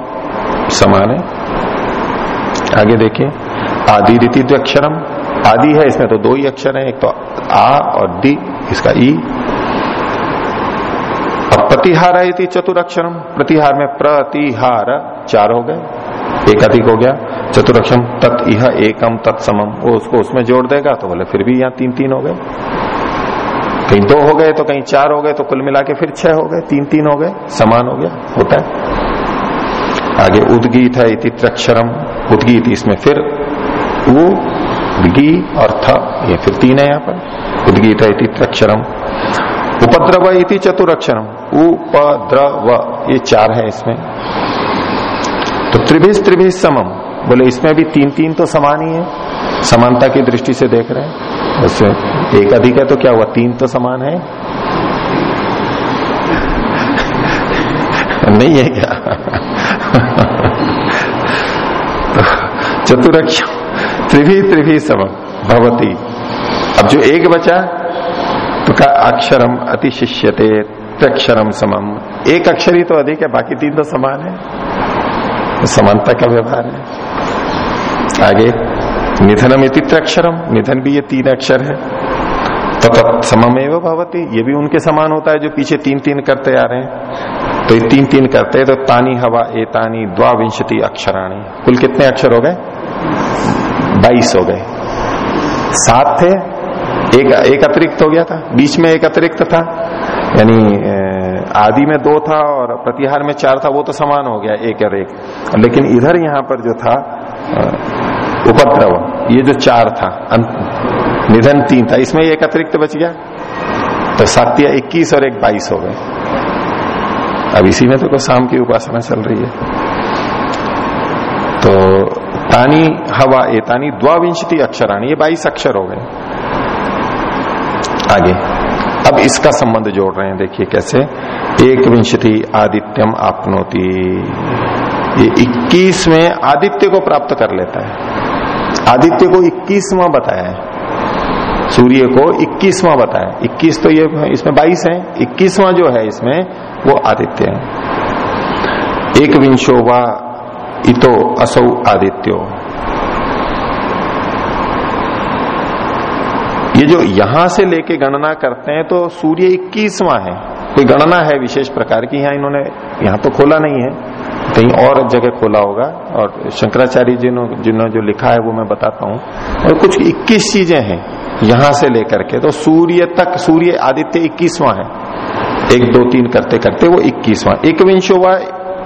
समान है। आगे देखिए आदि रीति अक्षरम आदि है, इसमें तो दो ही अक्षर है, एक तो आ और दी इसका ई। अब प्रतिहार है चतुर अक्षरम प्रतिहार में प्रतिहार चार हो गए, एक अधिक हो गया। चतुरक्षम तत् एकम तत्समम, वो उसको उसमें जोड़ देगा तो बोले फिर भी यहाँ तीन तीन हो गए। कहीं दो हो गए तो कहीं चार हो गए तो कुल मिला के फिर छह हो गए, तीन तीन हो गए, समान हो गया, होता है। आगे उदगीत है इति त्रक्षरम, उदगीत इसमें फिर उ, गी, और थ, ये फिर तीन है यहाँ पर। उदगीत है इति त्रक्षरम। उपद्रव इति चतुरक्षरम, उपद्रव, ये चार है इसमें। तो त्रिभिज त्रिभिज समम, बोले इसमें भी तीन तीन तो समान ही है। समानता की दृष्टि से देख रहे हैं। एक अधिक है तो क्या हुआ? तीन तो समान है? नहीं है क्या? चतुरक्ष, त्रिभी त्रिभी सम, भवती। अब जो एक बचा तो का अक्षरम अतिशिष्यते, त्रिक्षरम समम एक अक्षर ही तो अधिक है, बाकी तीन तो समान है। समानता का व्यवहार है। आगे निधनम इति त्रिक्षरम निधन भी ये तीन अक्षर है। तो तब सममेव भवती। ये भी उनके समान होता है जो पीछे तीन तीन करते आ रहे हैं। तो ये तीन तीन करते हैं तो तानी हवा ए तानी द्वाविंशति अक्षराणी। कुल कितने अक्षर हो गए? बाईस हो गए। सात थे। एक एक अतिरिक्त हो गया था। बीच में एक अतिरिक्त था। यानी आदि में दो था और प्रतिहार में चार था, वो तो समान हो गया, एक और एक। लेकिन इधर यहाँ पर जो था उपद्रव, ये जो चार था निधन तीन था, इसमें एक अतिरिक्त बच गया। तो सात्या इक्कीस और एक बाईस हो गए। अब इसी में तो शाम की उपासना चल रही है। तो तानी हवा ए, तानी द्वाविंशति अक्षराणी, ये बाईस अक्षर हो गए। आगे। अब इसका संबंध जोड़ रहे हैं, देखिए कैसे। एक विंशति आदित्यम आपनोती। ये इक्कीस में आदित्य को प्राप्त कर लेता है। आदित्य को इक्कीसवा बताया है। सूर्य को इक्कीसवां बताया इक्कीस तो ये इसमें बाईस है। इक्कीसवां जो है इसमें वो आदित्य है। एक विंशो व इतो असौ आदित्यो। ये जो यहाँ से लेके गणना करते हैं तो सूर्य इक्कीसवां है। कोई गणना है विशेष प्रकार की? यहाँ इन्होंने, यहाँ तो खोला नहीं है। कहीं और जगह खोला होगा और शंकराचार्य जी ने, जिन्होंने जो लिखा है वो मैं बताता हूँ। और कुछ 21 चीज़ें हैं। यहाँ से लेकर के तो सूर्य तक, सूर्य आदित्य इक्कीसवां है। एक, दो, तीन करते करते वो इक्कीसवां। एक विंशो व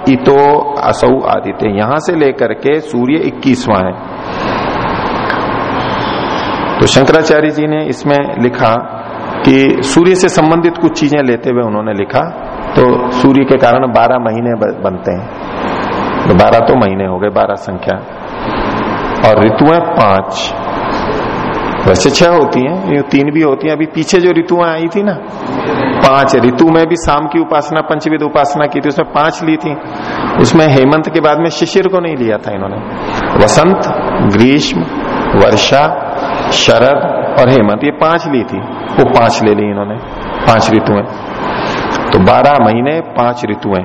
इतो असौ आदित्य, यहाँ से लेकर के सूर्य इक्कीसवां है। तो शंकराचार्य जी ने इसमें लिखा कि सूर्य से संबंधित कुछ चीज़ें लेते हुए उन्होंने लिखा तो सूर्य के कारण बारह महीने बनते हैं। तो बारह तो महीने हो गए, बारह संख्या। और ऋतुएँ पाँच। वैसे छह होती हैं, ये तीन भी होती हैं। अभी पीछे जो ऋतुएँ आई थी ना, पाँच ऋतु में भी शाम की उपासना पंचविद उपासना की थी, उसमें पाँच ली थी। उसमें हेमंत के बाद में शिशिर को नहीं लिया था इन्होंने। वसंत, ग्रीष्म, वर्षा, शरद और हेमंत, ये पाँच ली थी। वो पाँच ले ली इन्होंने, पाँच ऋतुएँ। तो बारह महीने, पाँच ऋतुएँ।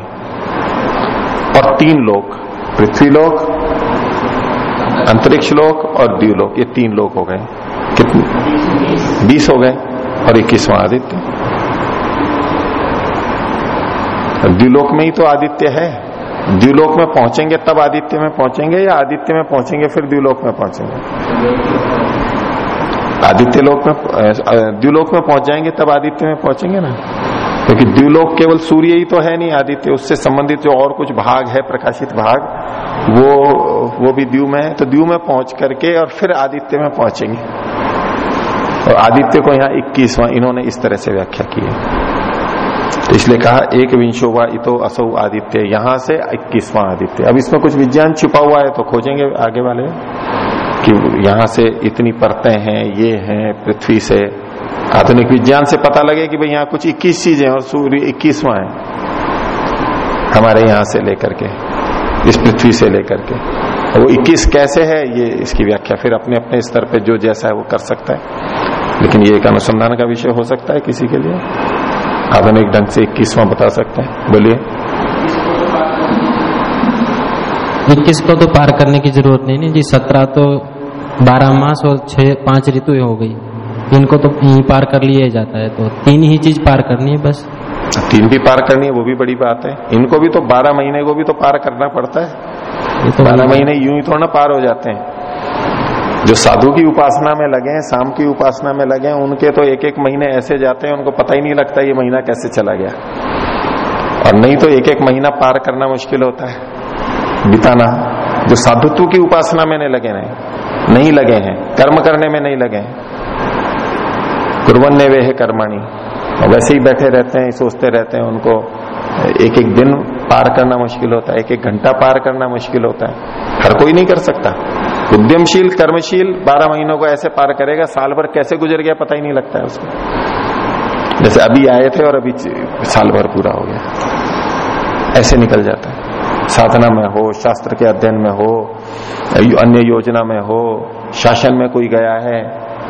और तीन लोक, पृथ्वी लोक, अंतरिक्ष लोक और द्व्यूलोक ये तीन लोक हो गए। कितने बीस हो गए और इक्कीसवां आदित्य। द्विलोक में ही तो आदित्य है। द्व्यूलोक में पहुँचेंगे, तब आदित्य में पहुँचेंगे या आदित्य में पहुँचेंगे, फिर द्व्यूलोक में पहुँचेंगे? आदित्य लोक में द्व्यूलोक में पहुँच जाएँगे, तब आदित्य में पहुँचेंगे ना? क्योंकि तो द्व्यूलोक केवल सूर्य ही तो है नहीं, आदित्य उससे संबंधित जो और कुछ भाग है, प्रकाशित भाग, वो वो भी द्यू में है। तो द्यू में पहुँच करके और फिर आदित्य में पहुँचेंगे। और आदित्य को यहाँ इक्कीसवां, इन्होंने इस तरह से व्याख्या की है। तो इसलिए कहा, एक विंशो व इतो असौ आदित्य, यहाँ से इक्कीसवां आदित्य। अब इसमें कुछ विज्ञान छिपा हुआ है तो खोजेंगे आगे वाले। कि यहाँ से इतनी परतें हैं, ये हैं, पृथ्वी से। आधुनिक विज्ञान से पता लगे कि भाई यहाँ कुछ 21 चीज़ें और सूर्य इक्कीसवां है। हमारे यहाँ से लेकर के, इस पृथ्वी से लेकर के। वो 21 कैसे है, ये इसकी व्याख्या, फिर अपने अपने स्तर पे जो जैसा है वो कर सकता है। लेकिन ये एक अनुसंधान का विषय हो सकता है किसी के लिए। आधुनिक ढंग से इक्कीसवां बता सकते हैं। बोलिए। इक्कीस को तो पार करने की ज़रूरत नहीं नहीं जी सत्रह तो बारह मास और छह पाँच ऋतु हो गई। इनको तो यही पार कर लिया जाता है तो तीन ही चीज़ पार करनी है बस। तीन भी पार करनी है वो भी बड़ी बात है। इनको भी तो बारह महीने को भी तो पार करना पड़ता है। तो बारह महीने यूँ ही थोड़ा पार हो जाते हैं। जो साधु की उपासना में लगे हैं शाम की उपासना में लगे हैं, उनके तो एक एक महीने ऐसे जाते हैं, उनको पता ही नहीं लगता ये महीना कैसे चला गया। और नहीं तो एक एक महीना पार करना मुश्किल होता है। बिताना, जो साधुत्व की उपासना में नहीं लगे नहीं नहीं लगे हैं, कर्म करने में नहीं लगे हैं। कुरवन्य वे है कर्माणी वैसे ही बैठे रहते हैं, सोचते रहते हैं, उनको एक एक दिन पार करना मुश्किल होता है एक एक घंटा पार करना मुश्किल होता है। हर कोई नहीं कर सकता। उद्यमशील, कर्मशील, बारह महीनों को ऐसे पार करेगा, साल भर कैसे गुजर गया पता ही नहीं लगता है उसको। जैसे अभी आए थे और अभी साल भर पूरा हो गया। ऐसे निकल जाता है। साधना में हो, शास्त्र के अध्ययन में हो अन्य योजना में हो, शासन में कोई गया है,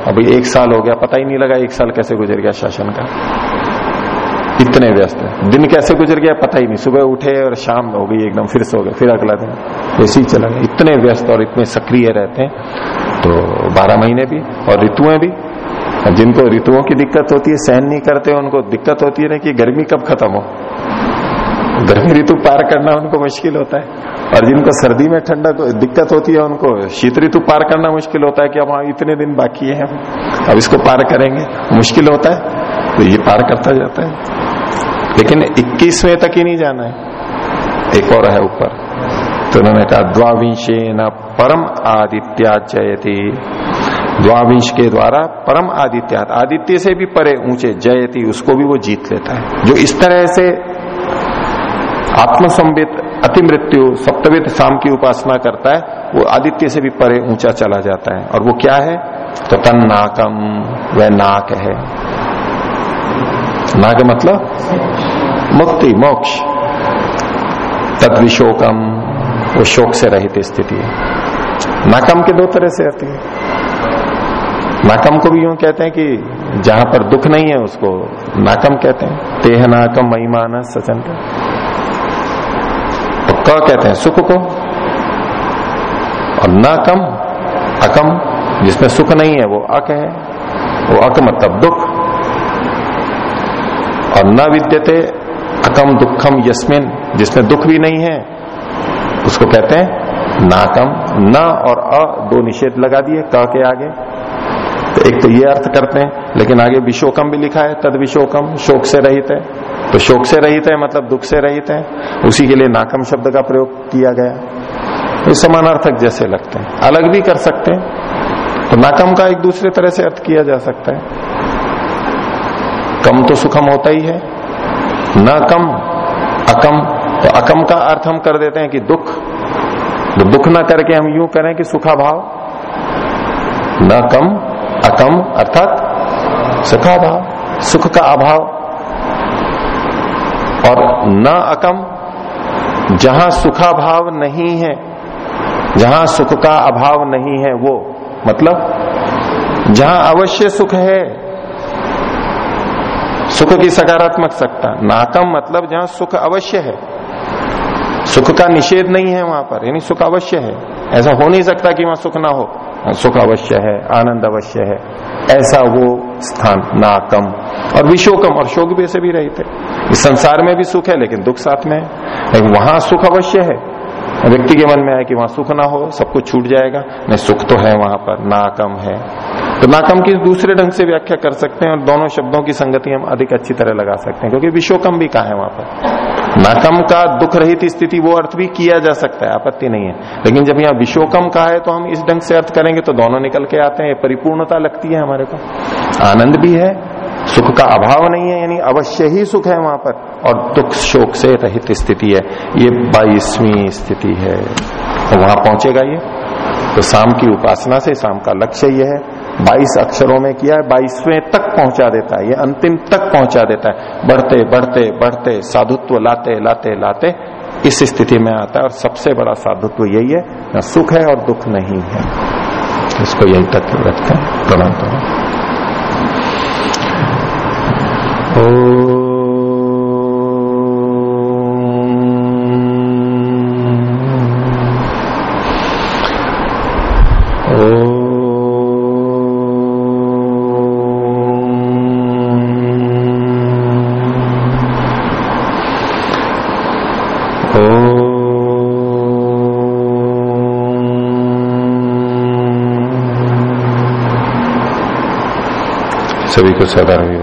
अभी एक साल हो गया, पता ही नहीं लगा एक साल कैसे गुजर गया शासन का। इतने व्यस्त है। दिन कैसे गुजर गया पता ही नहीं। सुबह उठे और शाम हो गई एकदम, फिर सो गए, फिर अगला दिन। ऐसे ही चला गया। इतने व्यस्त और इतने सक्रिय रहते हैं। तो बारह महीने भी और ऋतुएँ भी। जिनको ऋतुओं की दिक्कत होती है, सहन नहीं करते, उनको दिक्कत होती है ना कि गर्मी कब खत्म हो। गर्मी ऋतु पार करना उनको मुश्किल होता है। और जिनको सर्दी में ठंडा दिक्कत होती है, उनको शीत ऋतु पार करना मुश्किल होता है कि अब हाँ इतने दिन बाकी है। अब इसको पार करेंगे। मुश्किल होता है। तो ये पार करता जाता है। लेकिन 21वें तक ही नहीं जाना है। एक और है ऊपर। तो उन्होंने कहा द्वाविंशे न परम आदित्या जयती द्वाविंश के द्वारा परम आदित्य आदित्य से भी परे ऊँचे, जयती, उसको भी वो जीत लेता है। जो इस तरह से आत्मसंबित अति मृत्यु सप्तवित शाम की उपासना करता है, वो आदित्य से भी परे ऊँचा चला जाता है। और वो क्या है? तो तन नाकम वह नाक है। नाक मतलब? मुक्ति, मोक्ष। तद विशोकम वो शोक से रहित स्थिति है। नाकम के दो तरह से आती है। नाकम को भी यूँ कहते हैं कि जहाँ पर दुख नहीं है, उसको नाकम कहते हैं। तेह नाकम महिमान सचन। और क कहते हैं, सुख को। और नाकम, अकम, जिसमें सुख नहीं है, वो अक है। वो अक मतलब दुख। और न विद्यते अकम दुखम यस्मिन, जिसमें दुख भी नहीं है। उसको कहते हैं नाकम, न ना और अ, दो निषेध लगा दिए, क के आगे। तो एक तो ये अर्थ करते हैं, लेकिन आगे विशोकम भी लिखा है, तद विशोकम, शोक से रहित है। तो शोक से रहित है मतलब दुख से रहित है। उसी के लिए नाकम शब्द का प्रयोग किया गया। तो समानार्थक जैसे लगते हैं। अलग भी कर सकते हैं। तो नाकम का एक दूसरे तरह से अर्थ किया जा सकता है। कम तो सुखम होता ही है। न कम, अकम। तो अकम का अर्थ हम कर देते हैं कि दुख। तो दुख ना करके हम यूँ करें कि सुखा भाव न कम, अकम, अर्थात सुखा भाव सुख का अभाव। और न अकम, जहाँ सुखा भाव नहीं है, जहाँ सुख का अभाव नहीं है वो मतलब जहाँ अवश्य सुख है सुख की सकारात्मक सत्ता। नाकम मतलब जहाँ सुख अवश्य है। सुख का निषेध नहीं है वहाँ पर, यानी सुख अवश्य है। ऐसा हो नहीं सकता कि वहाँ सुख ना हो। सुख अवश्य है, आनंद अवश्य है। ऐसा वो स्थान, नाकम। और विशोकम और शोक भी ऐसे भी रहित। इस संसार में भी सुख है, लेकिन दुख साथ में है। लेकिन वहाँ सुख अवश्य है। व्यक्ति के मन में आए कि वहाँ सुख ना हो, सब कुछ छूट जाएगा। नहीं, सुख तो है वहाँ पर, नाकम है। तो नाकम की दूसरे ढंग से व्याख्या कर सकते हैं और दोनों शब्दों की संगति हम अधिक अच्छी तरह लगा सकते हैं, क्योंकि विशोकम भी कहा है वहाँ पर? नाकम का दुख रहित स्थिति वो अर्थ भी किया जा सकता है, आपत्ति नहीं है। लेकिन जब यहाँ विशोकम कहा है तो हम इस ढंग से अर्थ करेंगे तो दोनों निकल के आते हैं परिपूर्णता लगती है हमारे को। आनंद भी है, सुख का अभाव नहीं है, यानी अवश्य ही सुख है वहाँ पर, और दुख शोक से रहित स्थिति है। ये बाईसवीं स्थिति है। तो वहाँ पहुंचेगा ये। तो शाम की उपासना से शाम का लक्ष्य यह है। बाईस अक्षरों में किया है, बाईसवें तक पहुँचा देता है, ये अंतिम तक पहुँचा देता है। बढ़ते बढ़ते बढ़ते, साधुत्व लाते लाते लाते, इस स्थिति में आता है। और सबसे बड़ा साधुत्व यही है, न सुख है और दुख नहीं है। इसको यही तक रखते हैं प्रणाम है।